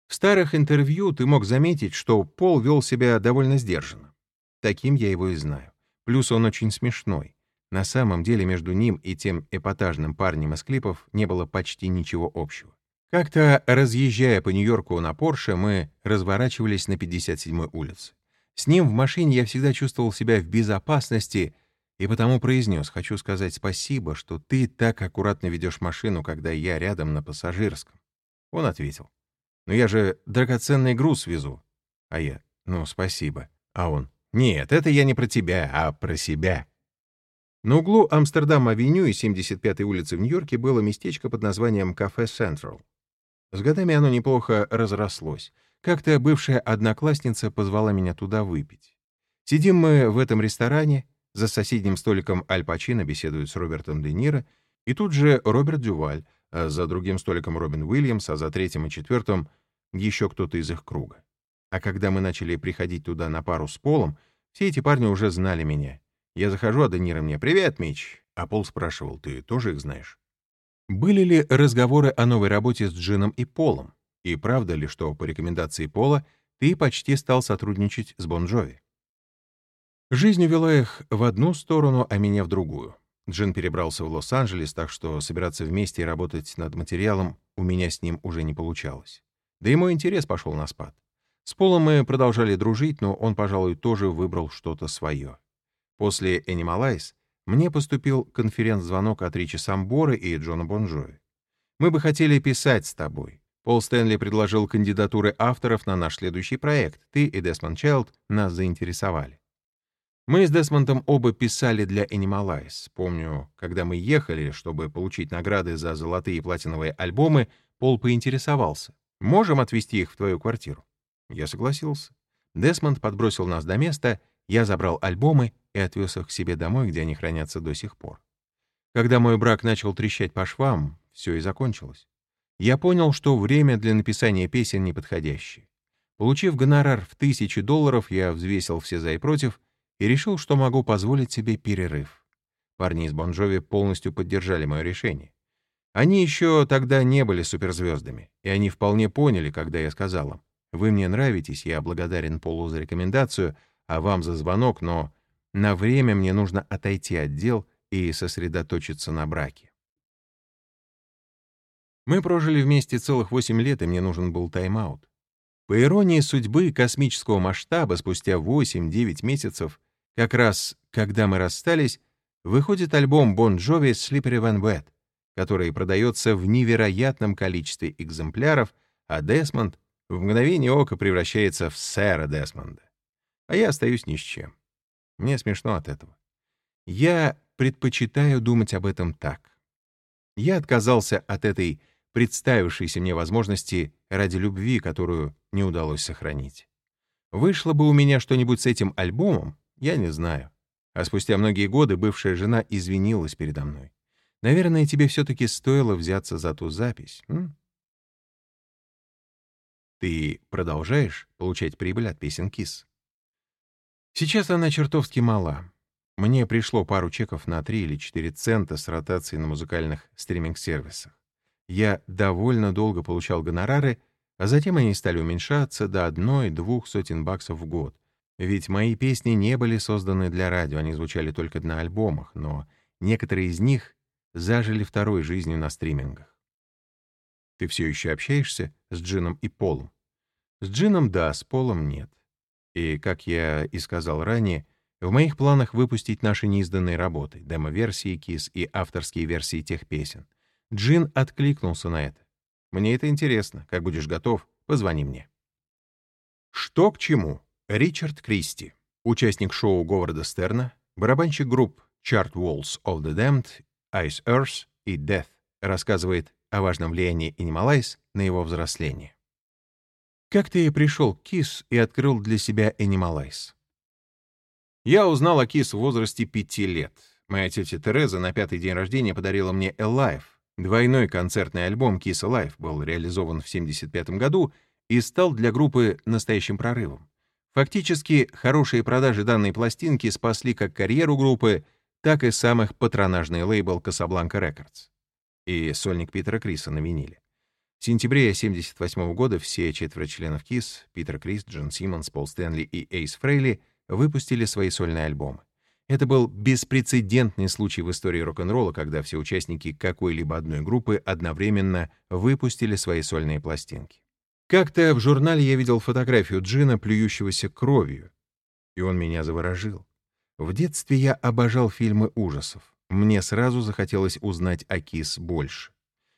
В старых интервью ты мог заметить, что Пол вел себя довольно сдержанно. Таким я его и знаю. Плюс он очень смешной. На самом деле между ним и тем эпатажным парнем из клипов не было почти ничего общего. Как-то, разъезжая по Нью-Йорку на Порше, мы разворачивались на 57-й улице. С ним в машине я всегда чувствовал себя в безопасности и потому произнес, хочу сказать спасибо, что ты так аккуратно ведешь машину, когда я рядом на пассажирском. Он ответил, но я же драгоценный груз везу. А я, ну, спасибо. А он, нет, это я не про тебя, а про себя. На углу Амстердам-авеню и 75-й улицы в Нью-Йорке было местечко под названием «Кафе Централ». С годами оно неплохо разрослось. Как-то бывшая одноклассница позвала меня туда выпить. Сидим мы в этом ресторане, за соседним столиком Аль Пачино беседует с Робертом Де Ниро, и тут же Роберт Дюваль, а за другим столиком Робин Уильямс, а за третьим и четвертым еще кто-то из их круга. А когда мы начали приходить туда на пару с Полом, все эти парни уже знали меня. Я захожу, а Де Ниро мне «Привет, Мич!» А Пол спрашивал, «Ты тоже их знаешь?» Были ли разговоры о новой работе с Джином и Полом? И правда ли, что по рекомендации Пола ты почти стал сотрудничать с Бон Джови? Жизнь увела их в одну сторону, а меня в другую. Джин перебрался в Лос-Анджелес, так что собираться вместе и работать над материалом у меня с ним уже не получалось. Да и мой интерес пошел на спад. С Полом мы продолжали дружить, но он, пожалуй, тоже выбрал что-то свое. После Animalize мне поступил конференц-звонок от Ричи Самбора и Джона Бонжови. «Мы бы хотели писать с тобой. Пол Стэнли предложил кандидатуры авторов на наш следующий проект. Ты и Десмонд Чайлд нас заинтересовали. Мы с Десмондом оба писали для Animalize. Помню, когда мы ехали, чтобы получить награды за золотые и платиновые альбомы, Пол поинтересовался. «Можем отвезти их в твою квартиру?» Я согласился. Десмонд подбросил нас до места, я забрал альбомы и отвез их к себе домой, где они хранятся до сих пор. Когда мой брак начал трещать по швам, все и закончилось. Я понял, что время для написания песен неподходящее. Получив гонорар в тысячи долларов, я взвесил все за и против и решил, что могу позволить себе перерыв. Парни из Бонжови полностью поддержали мое решение. Они еще тогда не были суперзвездами, и они вполне поняли, когда я сказал им, «Вы мне нравитесь, я благодарен Полу за рекомендацию, а вам за звонок, но на время мне нужно отойти от дел и сосредоточиться на браке. Мы прожили вместе целых 8 лет, и мне нужен был тайм-аут. По иронии судьбы космического масштаба, спустя 8-9 месяцев, как раз когда мы расстались, выходит альбом Bon Jovi «Slippery When Wet», который продается в невероятном количестве экземпляров, а Десмонд в мгновение ока превращается в сэра Десмонда. А я остаюсь ни с чем. Мне смешно от этого. Я предпочитаю думать об этом так. Я отказался от этой представившейся мне возможности ради любви, которую не удалось сохранить. Вышло бы у меня что-нибудь с этим альбомом, я не знаю. А спустя многие годы бывшая жена извинилась передо мной. Наверное, тебе все-таки стоило взяться за ту запись. М? Ты продолжаешь получать прибыль от песен Кис? Сейчас она чертовски мала. Мне пришло пару чеков на 3 или 4 цента с ротацией на музыкальных стриминг-сервисах. Я довольно долго получал гонорары, а затем они стали уменьшаться до одной-двух сотен баксов в год. Ведь мои песни не были созданы для радио, они звучали только на альбомах, но некоторые из них зажили второй жизнью на стримингах. Ты все еще общаешься с Джином и Полом? С Джином — да, с Полом — нет. И, как я и сказал ранее, в моих планах выпустить наши неизданные работы, демо-версии KISS и авторские версии тех песен. Джин откликнулся на это. «Мне это интересно. Как будешь готов, позвони мне». Что к чему? Ричард Кристи, участник шоу Говарда Стерна, барабанщик групп Chart Walls of the Damned, Ice Earth и Death, рассказывает о важном влиянии Animalize на его взросление. Как ты пришел к Кис и открыл для себя Animalize? Я узнал о Кис в возрасте пяти лет. Моя тетя Тереза на пятый день рождения подарила мне Alive. Двойной концертный альбом Kiss Alive был реализован в 1975 году и стал для группы настоящим прорывом. Фактически, хорошие продажи данной пластинки спасли как карьеру группы, так и самых патронажный лейбл Casablanca Records и сольник Питера Криса на виниле. В сентябре 1978 года все четверо членов KISS — Питер Крис, Джон Симмонс, Пол Стэнли и Эйс Фрейли — выпустили свои сольные альбомы. Это был беспрецедентный случай в истории рок-н-ролла, когда все участники какой-либо одной группы одновременно выпустили свои сольные пластинки. Как-то в журнале я видел фотографию Джина, плюющегося кровью, и он меня заворожил. В детстве я обожал фильмы ужасов. Мне сразу захотелось узнать о Кис больше.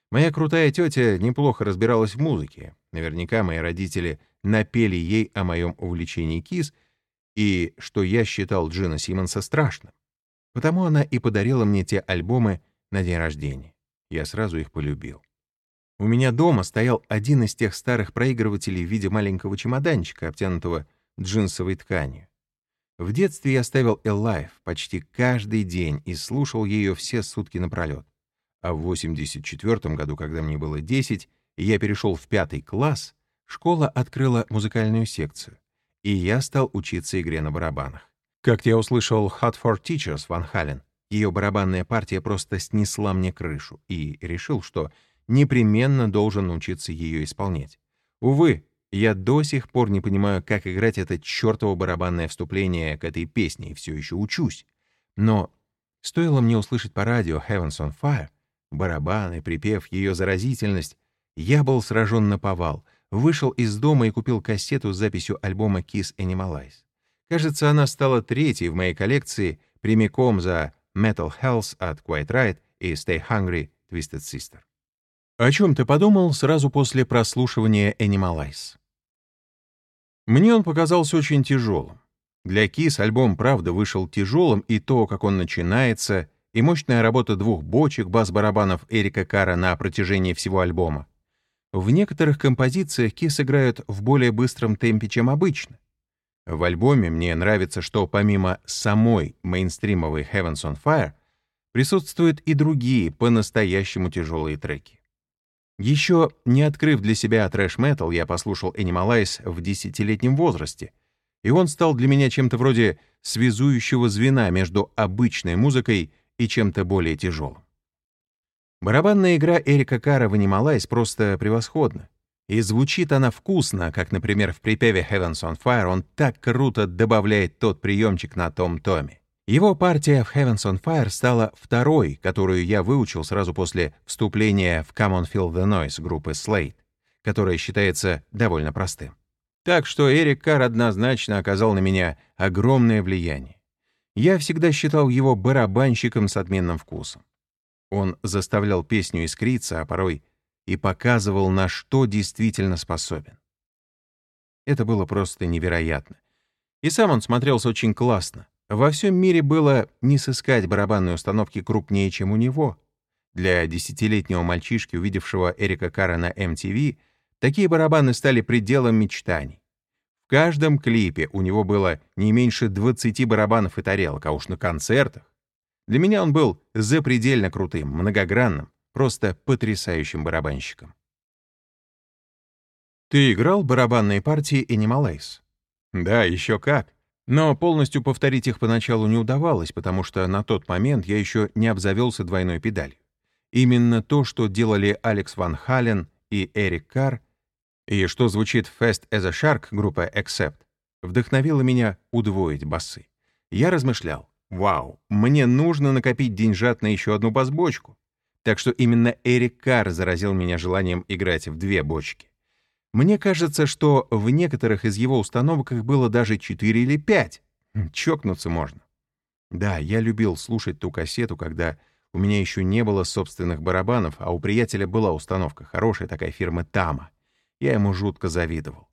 Моя крутая тетя неплохо разбиралась в музыке. Наверняка мои родители напели ей о моем увлечении Кис и что я считал Джина Симмонса страшным. Потому она и подарила мне те альбомы на день рождения. Я сразу их полюбил. У меня дома стоял один из тех старых проигрывателей в виде маленького чемоданчика, обтянутого джинсовой тканью. В детстве я ставил Alive почти каждый день и слушал ее все сутки напролет. А в 84 году, когда мне было 10, и я перешел в пятый класс, школа открыла музыкальную секцию, и я стал учиться игре на барабанах. Как я услышал «Hot for Teachers» Ван Хален, ее барабанная партия просто снесла мне крышу, и решил, что непременно должен научиться ее исполнять. Увы, я до сих пор не понимаю, как играть это чертово барабанное вступление к этой песне, и все еще учусь. Но стоило мне услышать по радио «Heavens on Fire», барабаны, припев, ее заразительность, я был сражен на повал, вышел из дома и купил кассету с записью альбома Kiss Animalize. Кажется, она стала третьей в моей коллекции, прямиком за Metal Health от Quite Right и Stay Hungry Twisted Sister. О чем ты подумал сразу после прослушивания Animalize? Мне он показался очень тяжелым. Для Кис альбом, правда, вышел тяжелым, и то, как он начинается, и мощная работа двух бочек бас-барабанов Эрика Кара на протяжении всего альбома. В некоторых композициях Кис играют в более быстром темпе, чем обычно. В альбоме мне нравится, что помимо самой мейнстримовой Heavens on Fire присутствуют и другие по-настоящему тяжелые треки. Еще не открыв для себя трэш-метал, я послушал Animalize в десятилетнем возрасте, и он стал для меня чем-то вроде связующего звена между обычной музыкой и чем-то более тяжелым. Барабанная игра Эрика Кара в Animalize просто превосходна. И звучит она вкусно, как, например, в припеве Heavens on Fire он так круто добавляет тот приемчик на том томе. Его партия в Heavens on Fire стала второй, которую я выучил сразу после вступления в Come on Feel the Noise группы Slate, которая считается довольно простым. Так что Эрик Карр однозначно оказал на меня огромное влияние. Я всегда считал его барабанщиком с отменным вкусом. Он заставлял песню искриться, а порой и показывал, на что действительно способен. Это было просто невероятно. И сам он смотрелся очень классно. Во всем мире было не сыскать барабанной установки крупнее, чем у него. Для десятилетнего мальчишки, увидевшего Эрика Кара на MTV, такие барабаны стали пределом мечтаний. В каждом клипе у него было не меньше 20 барабанов и тарелок, а уж на концертах. Для меня он был запредельно крутым, многогранным, просто потрясающим барабанщиком. Ты играл барабанные партии Animal Ace? Да, еще как. Но полностью повторить их поначалу не удавалось, потому что на тот момент я еще не обзавелся двойной педалью. Именно то, что делали Алекс Ван Хален и Эрик Карр, и что звучит Fast as a Shark группа Accept, вдохновило меня удвоить басы. Я размышлял, вау, мне нужно накопить деньжат на еще одну бас-бочку. Так что именно Эрик Карр заразил меня желанием играть в две бочки. Мне кажется, что в некоторых из его установок их было даже 4 или 5. Хм, чокнуться можно. Да, я любил слушать ту кассету, когда у меня еще не было собственных барабанов, а у приятеля была установка, хорошая такая фирма Тама. Я ему жутко завидовал.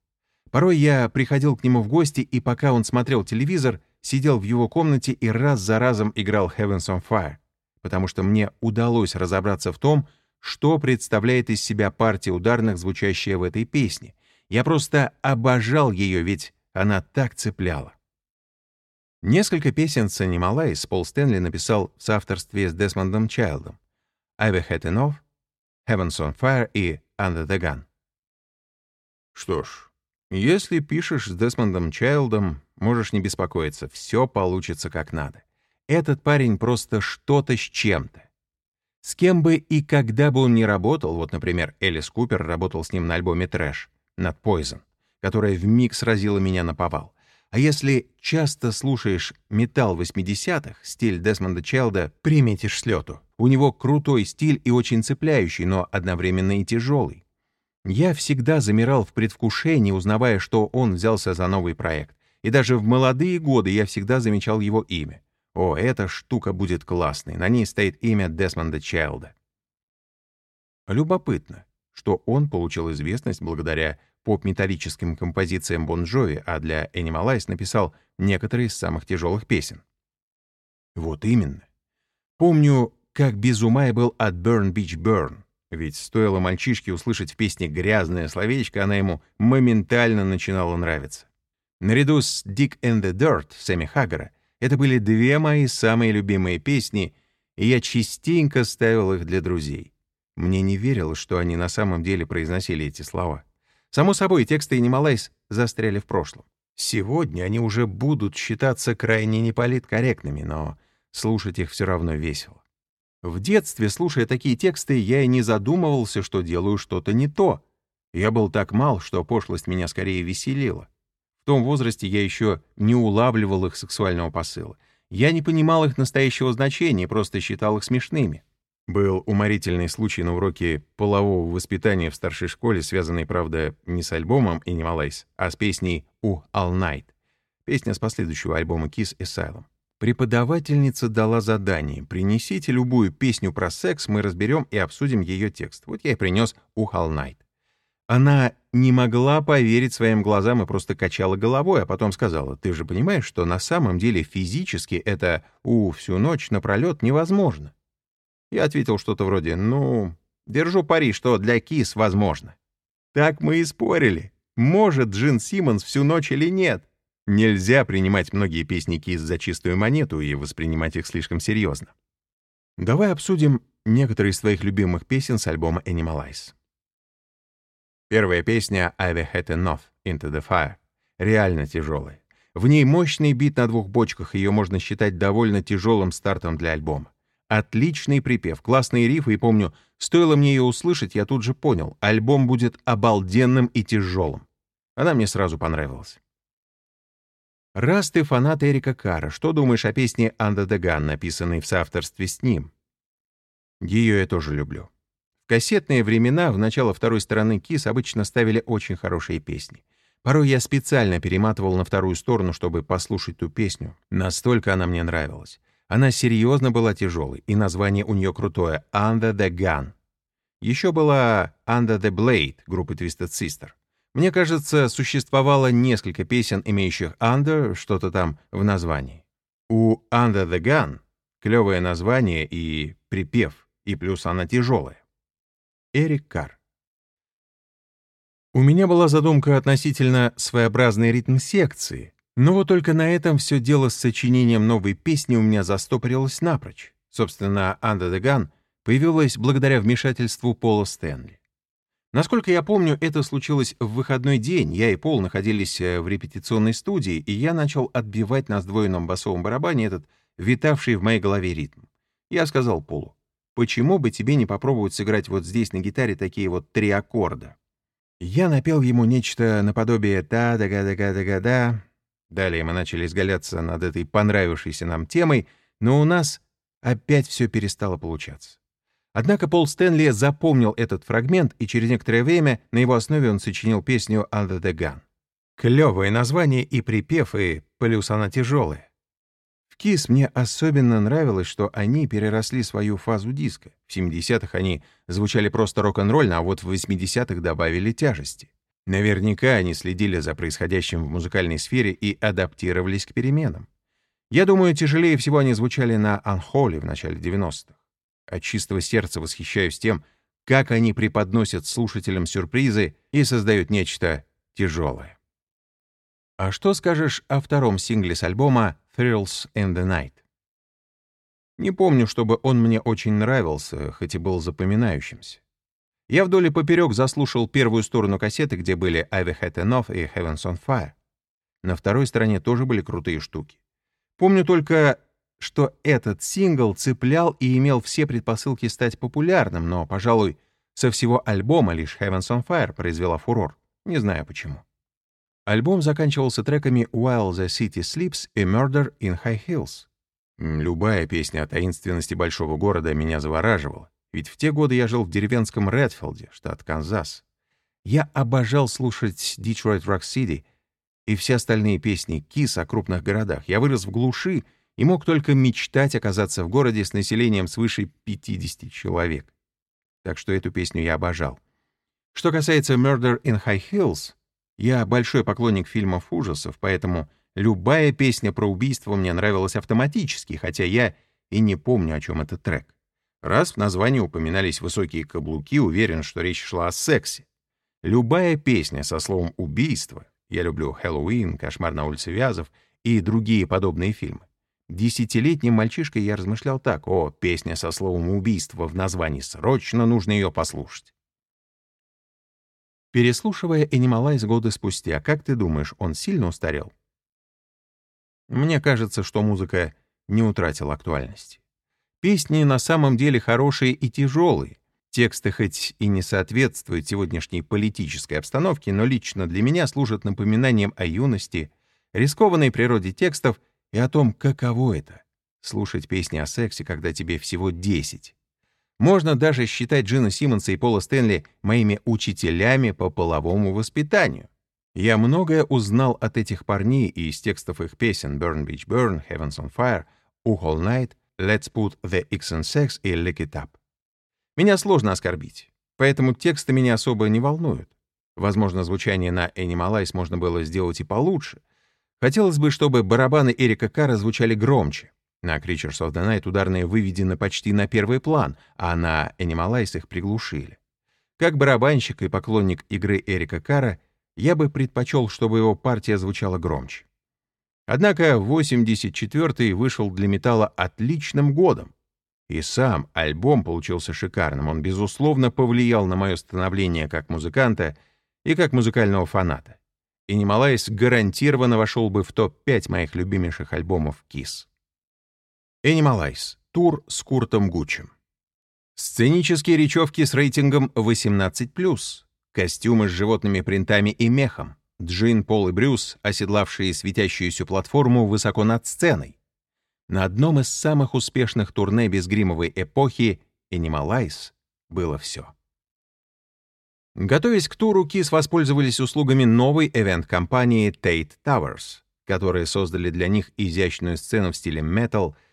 Порой я приходил к нему в гости, и пока он смотрел телевизор, сидел в его комнате и раз за разом играл Heavens on Fire, потому что мне удалось разобраться в том, что представляет из себя партия ударных, звучащая в этой песне. Я просто обожал ее, ведь она так цепляла. Несколько песен с Animalize Пол Стэнли написал в соавторстве с Десмондом Чайлдом. I've had enough, Heaven's on Fire и Under the Gun. Что ж, если пишешь с Десмондом Чайлдом, можешь не беспокоиться, все получится как надо. Этот парень просто что-то с чем-то. С кем бы и когда бы он ни работал, вот, например, Элис Купер работал с ним на альбоме «Трэш» над Poison, которая вмиг сразила меня на повал. А если часто слушаешь металл 80-х, стиль Десмонда Челда приметишь с лету. У него крутой стиль и очень цепляющий, но одновременно и тяжелый. Я всегда замирал в предвкушении, узнавая, что он взялся за новый проект. И даже в молодые годы я всегда замечал его имя. О, эта штука будет классной. На ней стоит имя Десмонда Чайлда. Любопытно, что он получил известность благодаря поп-металлическим композициям Бон Джови, а для Animalize написал некоторые из самых тяжелых песен. Вот именно. Помню, как без ума я был от Burn Beach Burn, ведь стоило мальчишке услышать в песне грязное словечко, она ему моментально начинала нравиться. Наряду с Dick and the Dirt Сэмми Хаггара это были две мои самые любимые песни, и я частенько ставил их для друзей. Мне не верилось, что они на самом деле произносили эти слова. Само собой, тексты Animalize застряли в прошлом. Сегодня они уже будут считаться крайне неполиткорректными, но слушать их все равно весело. В детстве, слушая такие тексты, я и не задумывался, что делаю что-то не то. Я был так мал, что пошлость меня скорее веселила. В том возрасте я еще не улавливал их сексуального посыла. Я не понимал их настоящего значения, просто считал их смешными. Был уморительный случай на уроке полового воспитания в старшей школе, связанный, правда, не с альбомом Animalize, а с песней «У All Night». Песня с последующего альбома Kiss Asylum. Преподавательница дала задание «Принесите любую песню про секс, мы разберем и обсудим ее текст». Вот я и принес «У All Night». Она не могла поверить своим глазам и просто качала головой, а потом сказала, «Ты же понимаешь, что на самом деле физически это «у» всю ночь напролет невозможно». Я ответил что-то вроде, «Ну, держу пари, что для кис возможно». Так мы и спорили, может Джин Симмонс всю ночь или нет. Нельзя принимать многие песни Кис за чистую монету и воспринимать их слишком серьезно. Давай обсудим некоторые из твоих любимых песен с альбома Animalize. Первая песня «I've had enough» «Into the Fire» реально тяжелая. В ней мощный бит на двух бочках, ее можно считать довольно тяжелым стартом для альбома. Отличный припев, классные рифы, и помню, стоило мне ее услышать, я тут же понял, альбом будет обалденным и тяжелым. Она мне сразу понравилась. Раз ты фанат Эрика Кара, что думаешь о песне «Under the Gun», написанной в соавторстве с ним? Ее я тоже люблю. В кассетные времена в начало второй стороны Кис обычно ставили очень хорошие песни. Порой я специально перематывал на вторую сторону, чтобы послушать ту песню. Настолько она мне нравилась. Она серьезно была тяжелой, и название у нее крутое — «Under the Gun». Еще была «Under the Blade» группы Twisted Sister. Мне кажется, существовало несколько песен, имеющих «under», что-то там в названии. У «Under the Gun» клевое название и припев, и плюс она тяжелая. Эрик Карр. У меня была задумка относительно своеобразной ритм-секции, но вот только на этом все дело с сочинением новой песни у меня застопорилось напрочь. Собственно, «Under the Gun» появилась благодаря вмешательству Пола Стэнли. Насколько я помню, это случилось в выходной день. Я и Пол находились э, в репетиционной студии, и я начал отбивать на сдвоенном басовом барабане этот витавший в моей голове ритм. Я сказал Полу, почему бы тебе не попробовать сыграть вот здесь на гитаре такие вот три аккорда? Я напел ему нечто наподобие «та-да-га-да-га-да-га-да». Далее мы начали изгаляться над этой понравившейся нам темой, но у нас опять все перестало получаться. Однако Пол Стэнли запомнил этот фрагмент, и через некоторое время на его основе он сочинил песню «Under the Gun». Клевое название и припев, и плюс она тяжелая. В Кис мне особенно нравилось, что они переросли свою фазу диска. В 70-х они звучали просто рок-н-ролльно, а вот в 80-х добавили тяжести. Наверняка они следили за происходящим в музыкальной сфере и адаптировались к переменам. Я думаю, тяжелее всего они звучали на «Unholy» в начале 90-х. От чистого сердца восхищаюсь тем, как они преподносят слушателям сюрпризы и создают нечто тяжелое. А что скажешь о втором сингле с альбома «Thrills in the Night»? Не помню, чтобы он мне очень нравился, хоть и был запоминающимся. Я вдоль и поперек заслушал первую сторону кассеты, где были «I've had enough» и «Heaven's on fire». На второй стороне тоже были крутые штуки. Помню только, что этот сингл цеплял и имел все предпосылки стать популярным, но, пожалуй, со всего альбома лишь «Heaven's on Fire» произвела фурор. Не знаю почему. Альбом заканчивался треками «While the City Sleeps» и «Murder in High Hills». Любая песня о таинственности большого города меня завораживала, ведь в те годы я жил в деревенском Редфилде, штат Канзас. Я обожал слушать «Detroit Rock City» и все остальные песни Кис о крупных городах. Я вырос в глуши и мог только мечтать оказаться в городе с населением свыше 50 человек. Так что эту песню я обожал. Что касается «Murder in High Hills», я большой поклонник фильмов ужасов, поэтому любая песня про убийство мне нравилась автоматически, хотя я и не помню, о чем этот трек. Раз в названии упоминались высокие каблуки, уверен, что речь шла о сексе. Любая песня со словом «убийство» — я люблю «Хэллоуин», «Кошмар на улице Вязов» и другие подобные фильмы. Десятилетним мальчишкой я размышлял так, о, песня со словом «убийство» в названии, срочно нужно ее послушать. Переслушивая Animalize годы спустя, как ты думаешь, он сильно устарел? Мне кажется, что музыка не утратила актуальности. Песни на самом деле хорошие и тяжелые. Тексты хоть и не соответствуют сегодняшней политической обстановке, но лично для меня служат напоминанием о юности, рискованной природе текстов и о том, каково это — слушать песни о сексе, когда тебе всего 10. Можно даже считать Джина Симмонса и Пола Стэнли моими учителями по половому воспитанию. Я многое узнал от этих парней и из текстов их песен «Burn Beach Burn», «Heavens on Fire», «Uh All Night», «Let's Put the X in Sex» и «Lick It Up». Меня сложно оскорбить, поэтому тексты меня особо не волнуют. Возможно, звучание на Animalize можно было сделать и получше. Хотелось бы, чтобы барабаны Эрика Кара звучали громче. На Creatures of the Night ударные выведены почти на первый план, а на Animalize их приглушили. Как барабанщик и поклонник игры Эрика Кара, я бы предпочел, чтобы его партия звучала громче. Однако 84-й вышел для металла отличным годом. И сам альбом получился шикарным. Он, безусловно, повлиял на мое становление как музыканта и как музыкального фаната. И Немалайс гарантированно вошел бы в топ-5 моих любимейших альбомов KISS. Animalize. Тур с Куртом Гучем. Сценические речевки с рейтингом 18+. Костюмы с животными принтами и мехом. Джин, Пол и Брюс, оседлавшие светящуюся платформу высоко над сценой. На одном из самых успешных турне безгримовой эпохи Animalize было все. Готовясь к туру, Кис воспользовались услугами новой эвент-компании Tate Towers, которые создали для них изящную сцену в стиле метал —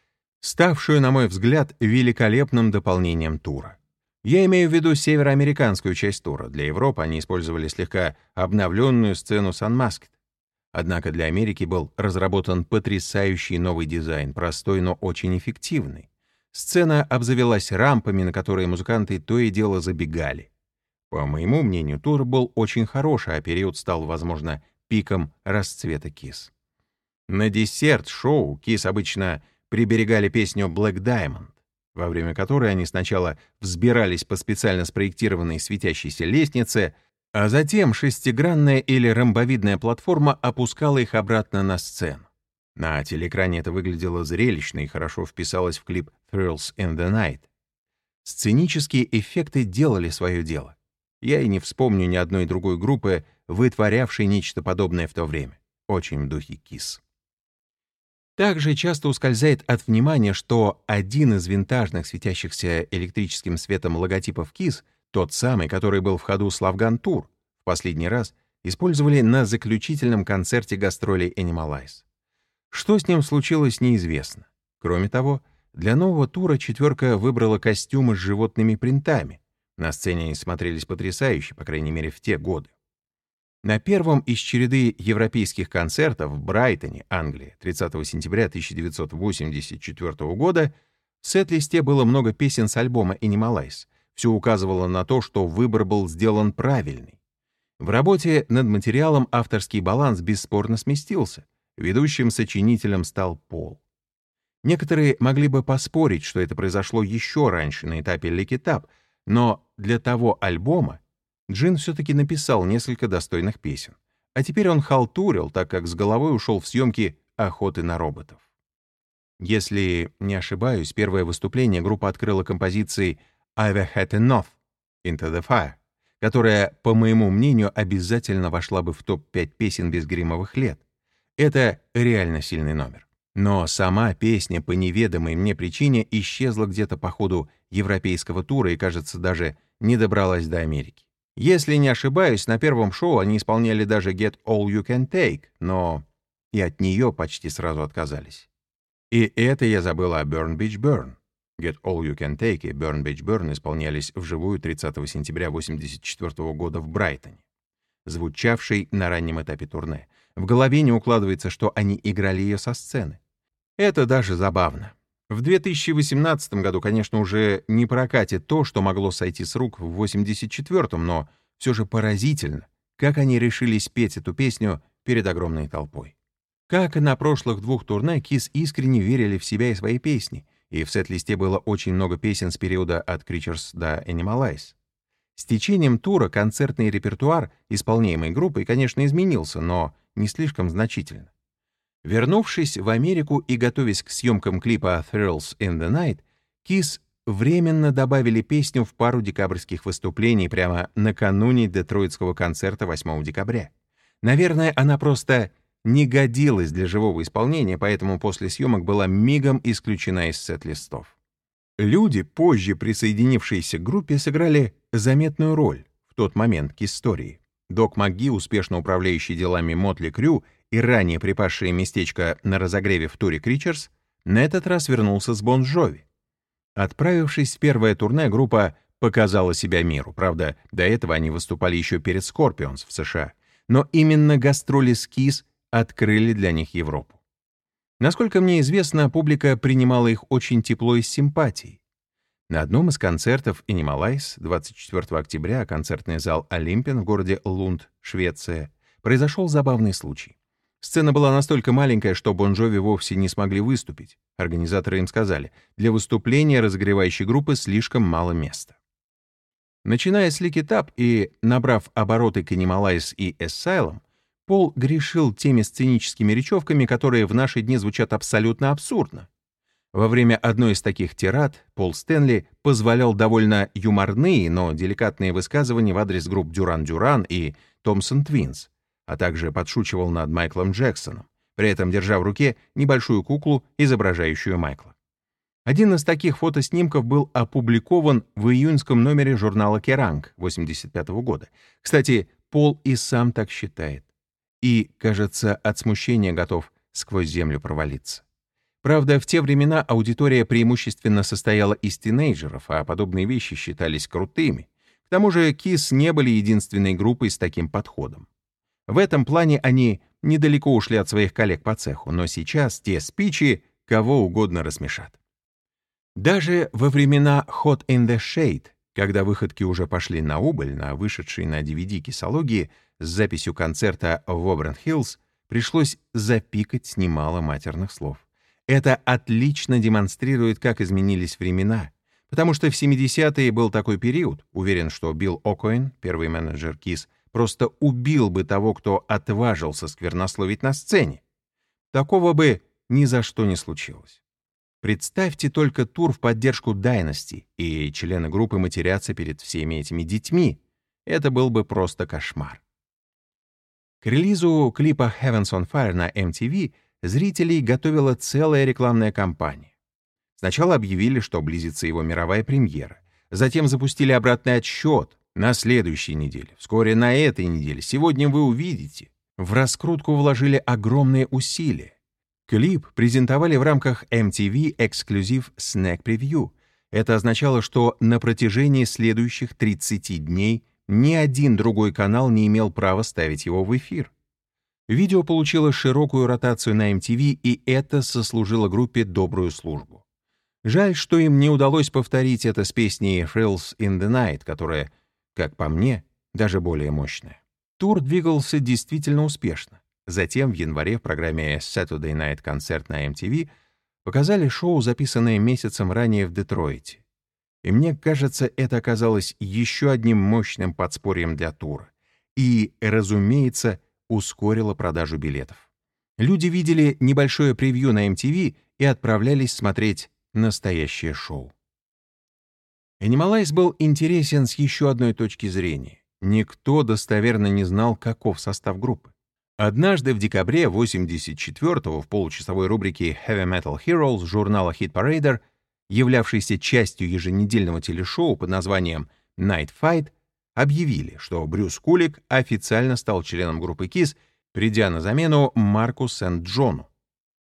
ставшую, на мой взгляд, великолепным дополнением тура. Я имею в виду североамериканскую часть тура. Для Европы они использовали слегка обновленную сцену Sunmasked. Однако для Америки был разработан потрясающий новый дизайн, простой, но очень эффективный. Сцена обзавелась рампами, на которые музыканты то и дело забегали. По моему мнению, тур был очень хороший, а период стал, возможно, пиком расцвета Кис. На десерт шоу Кис обычно приберегали песню «Black Diamond», во время которой они сначала взбирались по специально спроектированной светящейся лестнице, а затем шестигранная или ромбовидная платформа опускала их обратно на сцену. На телеэкране это выглядело зрелищно и хорошо вписалось в клип «Thrills in the Night». Сценические эффекты делали свое дело. Я и не вспомню ни одной другой группы, вытворявшей нечто подобное в то время. Очень в духе Kiss. Также часто ускользает от внимания, что один из винтажных светящихся электрическим светом логотипов KISS, тот самый, который был в ходу с Лавган Тур, в последний раз использовали на заключительном концерте гастролей Animalize. Что с ним случилось, неизвестно. Кроме того, для нового тура четверка выбрала костюмы с животными принтами. На сцене они смотрелись потрясающе, по крайней мере, в те годы. На первом из череды европейских концертов в Брайтоне, Англия, 30 сентября 1984 года в сет-листе было много песен с альбома Animalize, все указывало на то, что выбор был сделан правильный. В работе над материалом авторский баланс бесспорно сместился. Ведущим сочинителем стал Пол. Некоторые могли бы поспорить, что это произошло еще раньше, на этапе Лекитап, но для того альбома Джин все-таки написал несколько достойных песен. А теперь он халтурил, так как с головой ушел в съемки «Охоты на роботов». Если не ошибаюсь, первое выступление группа открыла композицией «I've had enough» «Into the Fire», которая, по моему мнению, обязательно вошла бы в топ-5 песен без гримовых лет. Это реально сильный номер. Но сама песня по неведомой мне причине исчезла где-то по ходу европейского тура и, кажется, даже не добралась до Америки. Если не ошибаюсь, на первом шоу они исполняли даже «Get All You Can Take», но и от нее почти сразу отказались. И это я забыл о Burn Beach Burn. «Get All You Can Take» и «Burn Beach Burn» исполнялись вживую 30 сентября 1984 года в Брайтоне, звучавшей на раннем этапе турне. В голове не укладывается, что они играли ее со сцены. Это даже забавно. В 2018 году, конечно, уже не прокатит то, что могло сойти с рук в 84-м, но все же поразительно, как они решились петь эту песню перед огромной толпой. Как и на прошлых двух турне, Кис искренне верили в себя и свои песни, и в сет-листе было очень много песен с периода от Creatures до Animalize. С течением тура концертный репертуар исполняемой группой, конечно, изменился, но не слишком значительно. Вернувшись в Америку и готовясь к съемкам клипа «Thrills in the Night», Kiss временно добавили песню в пару декабрьских выступлений прямо накануне детройтского концерта 8 декабря. Наверное, она просто не годилась для живого исполнения, поэтому после съемок была мигом исключена из сет-листов. Люди, позже присоединившиеся к группе, сыграли заметную роль в тот момент к истории. Док МакГи, успешно управляющий делами Мотли Крю и ранее припасшие местечко на разогреве в туре Кричерс, на этот раз вернулся с Бон Джови. Отправившись в первое турне, группа показала себя миру. Правда, до этого они выступали еще перед Scorpions в США. Но именно гастроли с Kiss открыли для них Европу. Насколько мне известно, публика принимала их очень тепло и с симпатией. На одном из концертов Animalize 24 октября концертный зал Олимпиан в городе Лунд, Швеция, произошел забавный случай. Сцена была настолько маленькая, что Бонжови вовсе не смогли выступить. Организаторы им сказали, для выступления разогревающей группы слишком мало места. Начиная с Lick It и набрав обороты к и Asylum, Пол грешил теми сценическими речевками, которые в наши дни звучат абсолютно абсурдно. Во время одной из таких тирад Пол Стэнли позволял довольно юморные, но деликатные высказывания в адрес групп Дюран-Дюран и Томпсон Твинс, а также подшучивал над Майклом Джексоном, при этом держа в руке небольшую куклу, изображающую Майкла. Один из таких фотоснимков был опубликован в июньском номере журнала «Керанг» 85 года. Кстати, Пол и сам так считает. И, кажется, от смущения готов сквозь землю провалиться. Правда, в те времена аудитория преимущественно состояла из тинейджеров, а подобные вещи считались крутыми. К тому же Кис не были единственной группой с таким подходом. В этом плане они недалеко ушли от своих коллег по цеху, но сейчас те спичи кого угодно рассмешат. Даже во времена Hot in the Shade, когда выходки уже пошли на убыль, на вышедшей на DVD кисологии с записью концерта в Оберн-Хиллз, пришлось запикать немало матерных слов. Это отлично демонстрирует, как изменились времена, потому что в 70-е был такой период, уверен, что Билл О'Коин, первый менеджер KISS, просто убил бы того, кто отважился сквернословить на сцене. Такого бы ни за что не случилось. Представьте только тур в поддержку Дайности, и члены группы матерятся перед всеми этими детьми. Это был бы просто кошмар. К релизу клипа Heavens on Fire на MTV зрителей готовила целая рекламная кампания. Сначала объявили, что близится его мировая премьера. Затем запустили обратный отсчет, на следующей неделе, вскоре на этой неделе, сегодня вы увидите. В раскрутку вложили огромные усилия. Клип презентовали в рамках MTV Exclusive Snack Preview. Это означало, что на протяжении следующих 30 дней ни один другой канал не имел права ставить его в эфир. Видео получило широкую ротацию на MTV, и это сослужило группе добрую службу. Жаль, что им не удалось повторить это с песней «Thrills in the Night», которая, как по мне, даже более мощная. Тур двигался действительно успешно. Затем в январе в программе Saturday Night Concert на MTV показали шоу, записанное месяцем ранее в Детройте. И мне кажется, это оказалось еще одним мощным подспорьем для тура. И, разумеется, ускорило продажу билетов. Люди видели небольшое превью на MTV и отправлялись смотреть настоящее шоу. Animalize был интересен с еще одной точки зрения. Никто достоверно не знал, каков состав группы. Однажды в декабре 84-го в получасовой рубрике Heavy Metal Heroes журнала Hit Parader, являвшейся частью еженедельного телешоу под названием Night Fight, объявили, что Брюс Кулик официально стал членом группы KISS, придя на замену Марку Сент-Джону.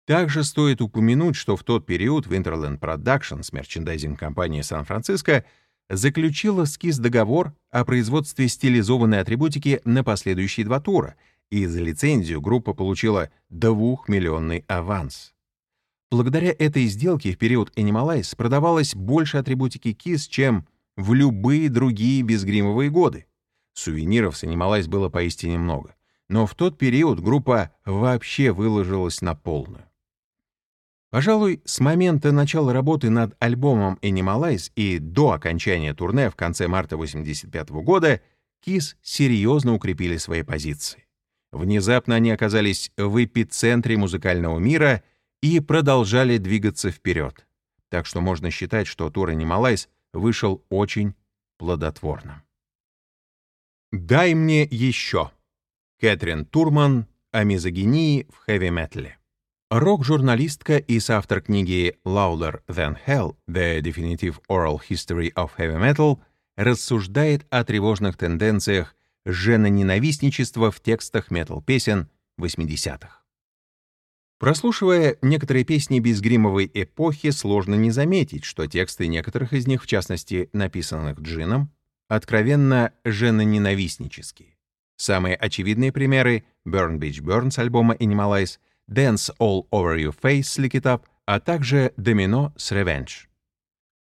Также стоит упомянуть, что в тот период Winterland Productions, мерчендайзинг-компания Сан-Франциско, заключила с KISS договор о производстве стилизованной атрибутики на последующие два тура — и за лицензию группа получила двухмиллионный аванс. Благодаря этой сделке в период Animalize продавалось больше атрибутики KISS, чем в любые другие безгримовые годы. Сувениров с Animalize было поистине много. Но в тот период группа вообще выложилась на полную. Пожалуй, с момента начала работы над альбомом Animalize и до окончания турне в конце марта 1985 года KISS серьезно укрепили свои позиции. Внезапно они оказались в эпицентре музыкального мира и продолжали двигаться вперед. Так что можно считать, что тур Animalize вышел очень плодотворно. «Дай мне еще» Кэтрин Турман о мизогинии в хэви-метале. Рок-журналистка и соавтор книги «Louder Than Hell. The Definitive Oral History of Heavy Metal» рассуждает о тревожных тенденциях женоненавистничество в текстах метал-песен 80-х. Прослушивая некоторые песни безгримовой эпохи, сложно не заметить, что тексты некоторых из них, в частности, написанных Джином, откровенно женоненавистнические. Самые очевидные примеры — Burn Beach Burn с альбома Animalize, Dance All Over Your Face с Lick а также Domino с Revenge.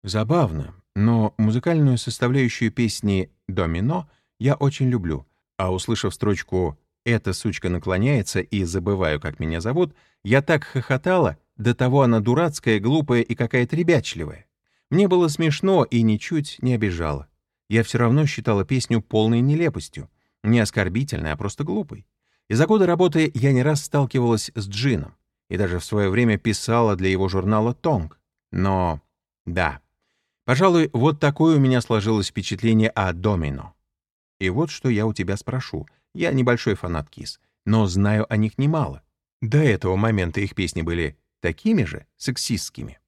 Забавно, но музыкальную составляющую песни «Домино» я очень люблю, а услышав строчку «эта сучка наклоняется» и забываю, как меня зовут, я так хохотала, до того она дурацкая, глупая и какая-то ребячливая. Мне было смешно и ничуть не обижала. Я все равно считала песню полной нелепостью, не оскорбительной, а просто глупой. И за годы работы я не раз сталкивалась с Джином и даже в свое время писала для его журнала «Тонг». Но да, пожалуй, вот такое у меня сложилось впечатление о «Домино». И вот что я у тебя спрошу. Я небольшой фанат Кис, но знаю о них немало. До этого момента их песни были такими же сексистскими.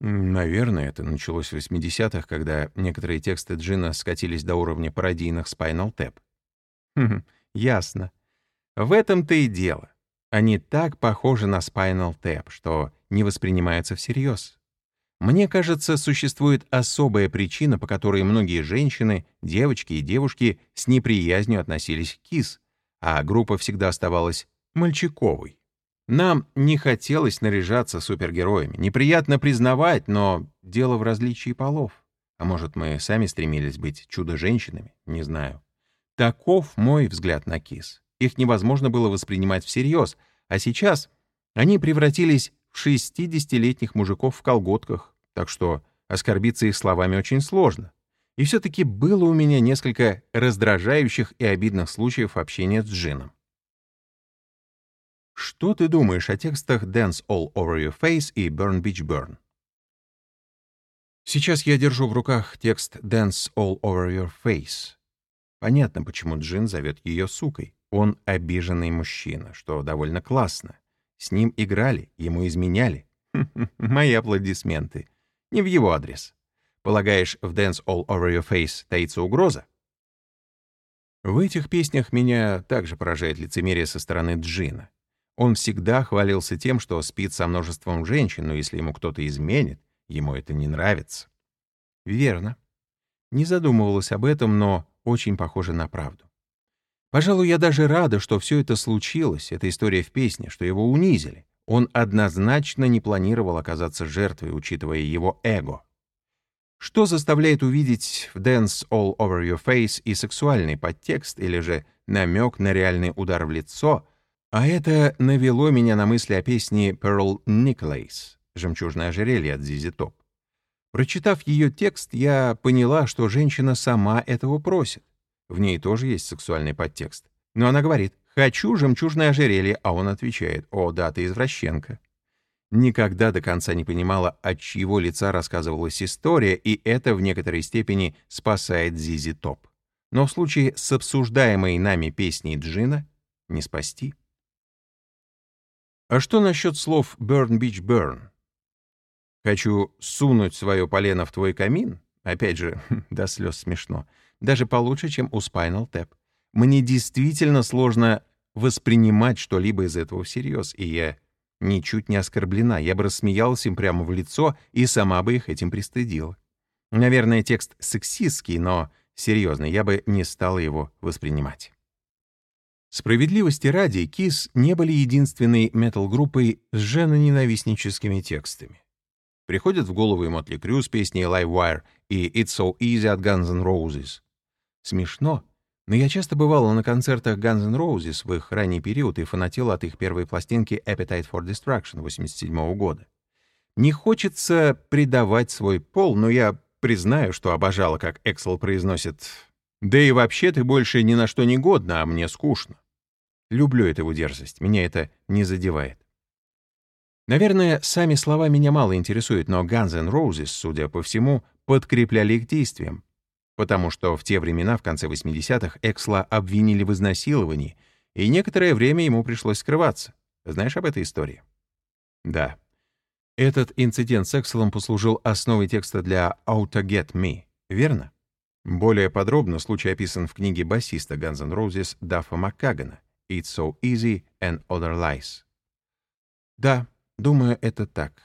Наверное, это началось в 80-х, когда некоторые тексты Джина скатились до уровня пародийных Spinal Tap. Хм, ясно. В этом-то и дело. Они так похожи на Spinal Tap, что не воспринимаются всерьез. Мне кажется, существует особая причина, по которой многие женщины, девочки и девушки с неприязнью относились к КИС, а группа всегда оставалась мальчиковой. Нам не хотелось наряжаться супергероями. Неприятно признавать, но дело в различии полов. А может, мы сами стремились быть чудо-женщинами? Не знаю. Таков мой взгляд на КИС. Их невозможно было воспринимать всерьез, а сейчас они превратились 60-летних мужиков в колготках, так что оскорбиться их словами очень сложно. И все-таки было у меня несколько раздражающих и обидных случаев общения с Джином. Что ты думаешь о текстах «Dance All Over Your Face» и «Burn Beach Burn»? Сейчас я держу в руках текст «Dance All Over Your Face». Понятно, почему Джин зовет ее сукой. Он обиженный мужчина, что довольно классно. С ним играли, ему изменяли. Мои аплодисменты. Не в его адрес. Полагаешь, в Dance All Over Your Face таится угроза? В этих песнях меня также поражает лицемерие со стороны Джина. Он всегда хвалился тем, что спит со множеством женщин, но если ему кто-то изменит, ему это не нравится. Верно. Не задумывалась об этом, но очень похоже на правду. Пожалуй, я даже рада, что все это случилось, эта история в песне, что его унизили. Он однозначно не планировал оказаться жертвой, учитывая его эго. Что заставляет увидеть в Dance All Over Your Face и сексуальный подтекст, или же намек на реальный удар в лицо, а это навело меня на мысли о песне Pearl Nicholas «Жемчужное ожерелье» от Zizi Top. Прочитав ее текст, я поняла, что женщина сама этого просит. В ней тоже есть сексуальный подтекст. Но она говорит «хочу жемчужное ожерелье», а он отвечает «О, да, ты извращенка». Никогда до конца не понимала, от чьего лица рассказывалась история, и это в некоторой степени спасает Зизи Топ. Но в случае с обсуждаемой нами песней Джина не спасти. А что насчет слов «burn, beach, burn»? Хочу сунуть свое полено в твой камин? Опять же, до слез смешно. Даже получше, чем у Spinal Tap. Мне действительно сложно воспринимать что-либо из этого всерьез, и я ничуть не оскорблена. Я бы рассмеялась им прямо в лицо и сама бы их этим пристыдила. Наверное, текст сексистский, но серьезно, я бы не стала его воспринимать. Справедливости ради, Кис не были единственной метал-группой с женоненавистническими текстами. Приходят в голову и Мотли Крю с песней Live Wire и It's So Easy от Guns N' Roses. Смешно, но я часто бывала на концертах Guns N' Roses в их ранний период и фанатела от их первой пластинки Appetite for Destruction 87 года. Не хочется предавать свой пол, но я признаю, что обожала, как Эксел произносит «Да и вообще ты больше ни на что не годна, а мне скучно». Люблю эту дерзость, меня это не задевает. Наверное, сами слова меня мало интересуют, но Guns N' Roses, судя по всему, подкрепляли их действием, потому что в те времена, в конце 80-х, Эксла обвинили в изнасиловании, и некоторое время ему пришлось скрываться. Знаешь об этой истории? Да. Этот инцидент с Экселом послужил основой текста для «How to Get Me», верно? Более подробно случай описан в книге басиста Guns N' Roses Даффа Маккагана «It's so easy and other lies». Да, думаю, это так.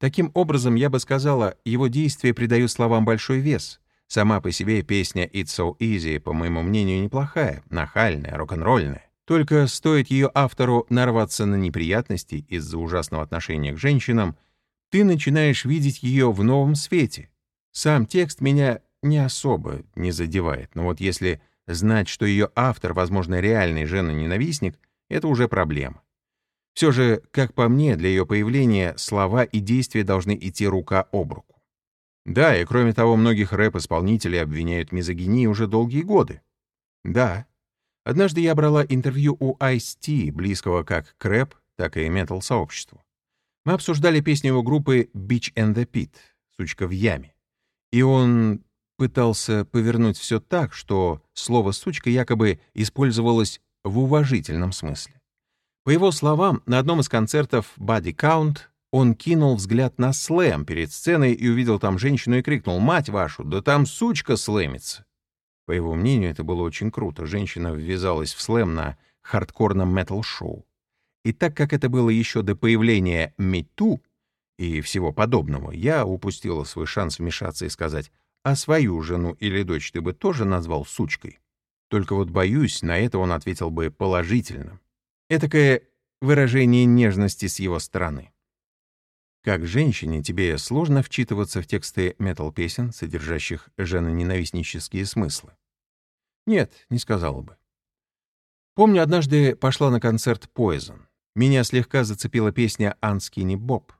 Таким образом, я бы сказала, его действия придают словам большой вес — Сама по себе песня «It's so easy», по моему мнению, неплохая, нахальная, рок-н-ролльная. Только стоит ее автору нарваться на неприятности из-за ужасного отношения к женщинам, ты начинаешь видеть ее в новом свете. Сам текст меня не особо не задевает, но вот если знать, что ее автор, возможно, реальный жена-ненавистник, это уже проблема. Все же, как по мне, для ее появления слова и действия должны идти рука об руку. Да, и кроме того, многих рэп-исполнителей обвиняют в мизогинии уже долгие годы. Да. Однажды я брала интервью у Ice-T, близкого как к рэп, так и метал-сообществу. Мы обсуждали песню его группы «Bitch and the Pit» — «Сучка в яме». И он пытался повернуть все так, что слово «сучка» якобы использовалось в уважительном смысле. По его словам, на одном из концертов «Body Count» Он кинул взгляд на слэм перед сценой и увидел там женщину и крикнул «Мать вашу, да там сучка слэмится!» По его мнению, это было очень круто. Женщина ввязалась в слэм на хардкорном метал-шоу. И так как это было еще до появления «Мету» и всего подобного, я упустила свой шанс вмешаться и сказать «А свою жену или дочь ты бы тоже назвал сучкой?» Только вот, боюсь, на это он ответил бы положительно. Этакое выражение нежности с его стороны. Как женщине тебе сложно вчитываться в тексты метал-песен, содержащих женоненавистнические смыслы? Нет, не сказала бы. Помню, однажды пошла на концерт Poison. Меня слегка зацепила песня «Анскини Боб».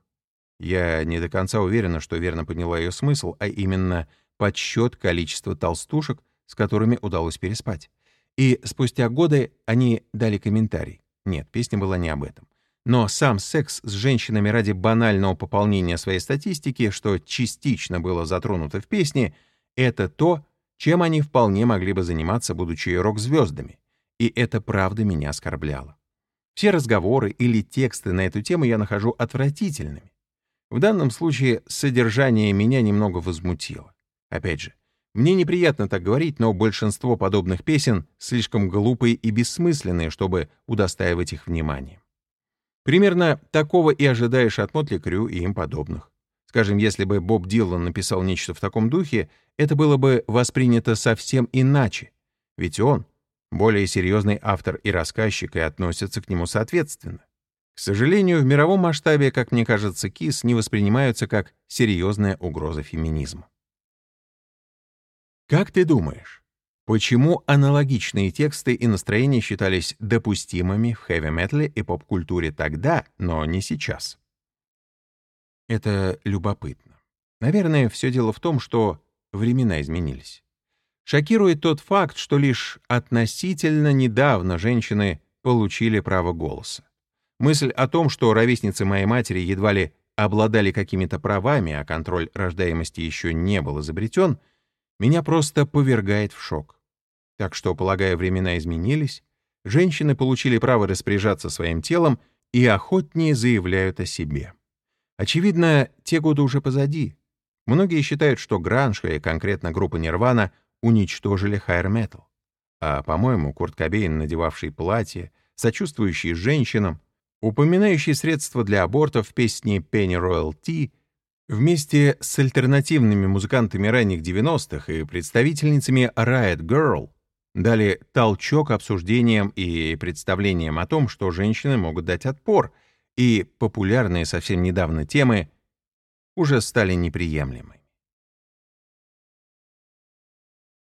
Я не до конца уверена, что верно поняла ее смысл, а именно подсчет количества толстушек, с которыми удалось переспать. И спустя годы они дали комментарий. Нет, песня была не об этом. Но сам секс с женщинами ради банального пополнения своей статистики, что частично было затронуто в песне, это то, чем они вполне могли бы заниматься, будучи рок-звездами. И это правда меня оскорбляло. Все разговоры или тексты на эту тему я нахожу отвратительными. В данном случае содержание меня немного возмутило. Опять же, мне неприятно так говорить, но большинство подобных песен слишком глупые и бессмысленные, чтобы удостаивать их вниманием. Примерно такого и ожидаешь от Мотли Крю и им подобных. Скажем, если бы Боб Дилан написал нечто в таком духе, это было бы воспринято совсем иначе, ведь он более серьезный автор и рассказчик и относится к нему соответственно. К сожалению, в мировом масштабе, как мне кажется, КИС не воспринимаются как серьезная угроза феминизму. Как ты думаешь, почему аналогичные тексты и настроения считались допустимыми в хэви-метале и поп-культуре тогда, но не сейчас? Это любопытно. Наверное, все дело в том, что времена изменились. Шокирует тот факт, что лишь относительно недавно женщины получили право голоса. Мысль о том, что ровесницы моей матери едва ли обладали какими-то правами, а контроль рождаемости еще не был изобретен, меня просто повергает в шок. Так что, полагаю, времена изменились, женщины получили право распоряжаться своим телом и охотнее заявляют о себе. Очевидно, те годы уже позади. Многие считают, что гранж и конкретно группа Нирвана уничтожили хайр-метал. А, по-моему, Курт Кобейн, надевавший платье, сочувствующий женщинам, упоминающий средства для абортов в песне Penny Royal Tea, вместе с альтернативными музыкантами ранних 90-х и представительницами Riot Girl дали толчок обсуждениям и представлениям о том, что женщины могут дать отпор, и популярные совсем недавно темы уже стали неприемлемы.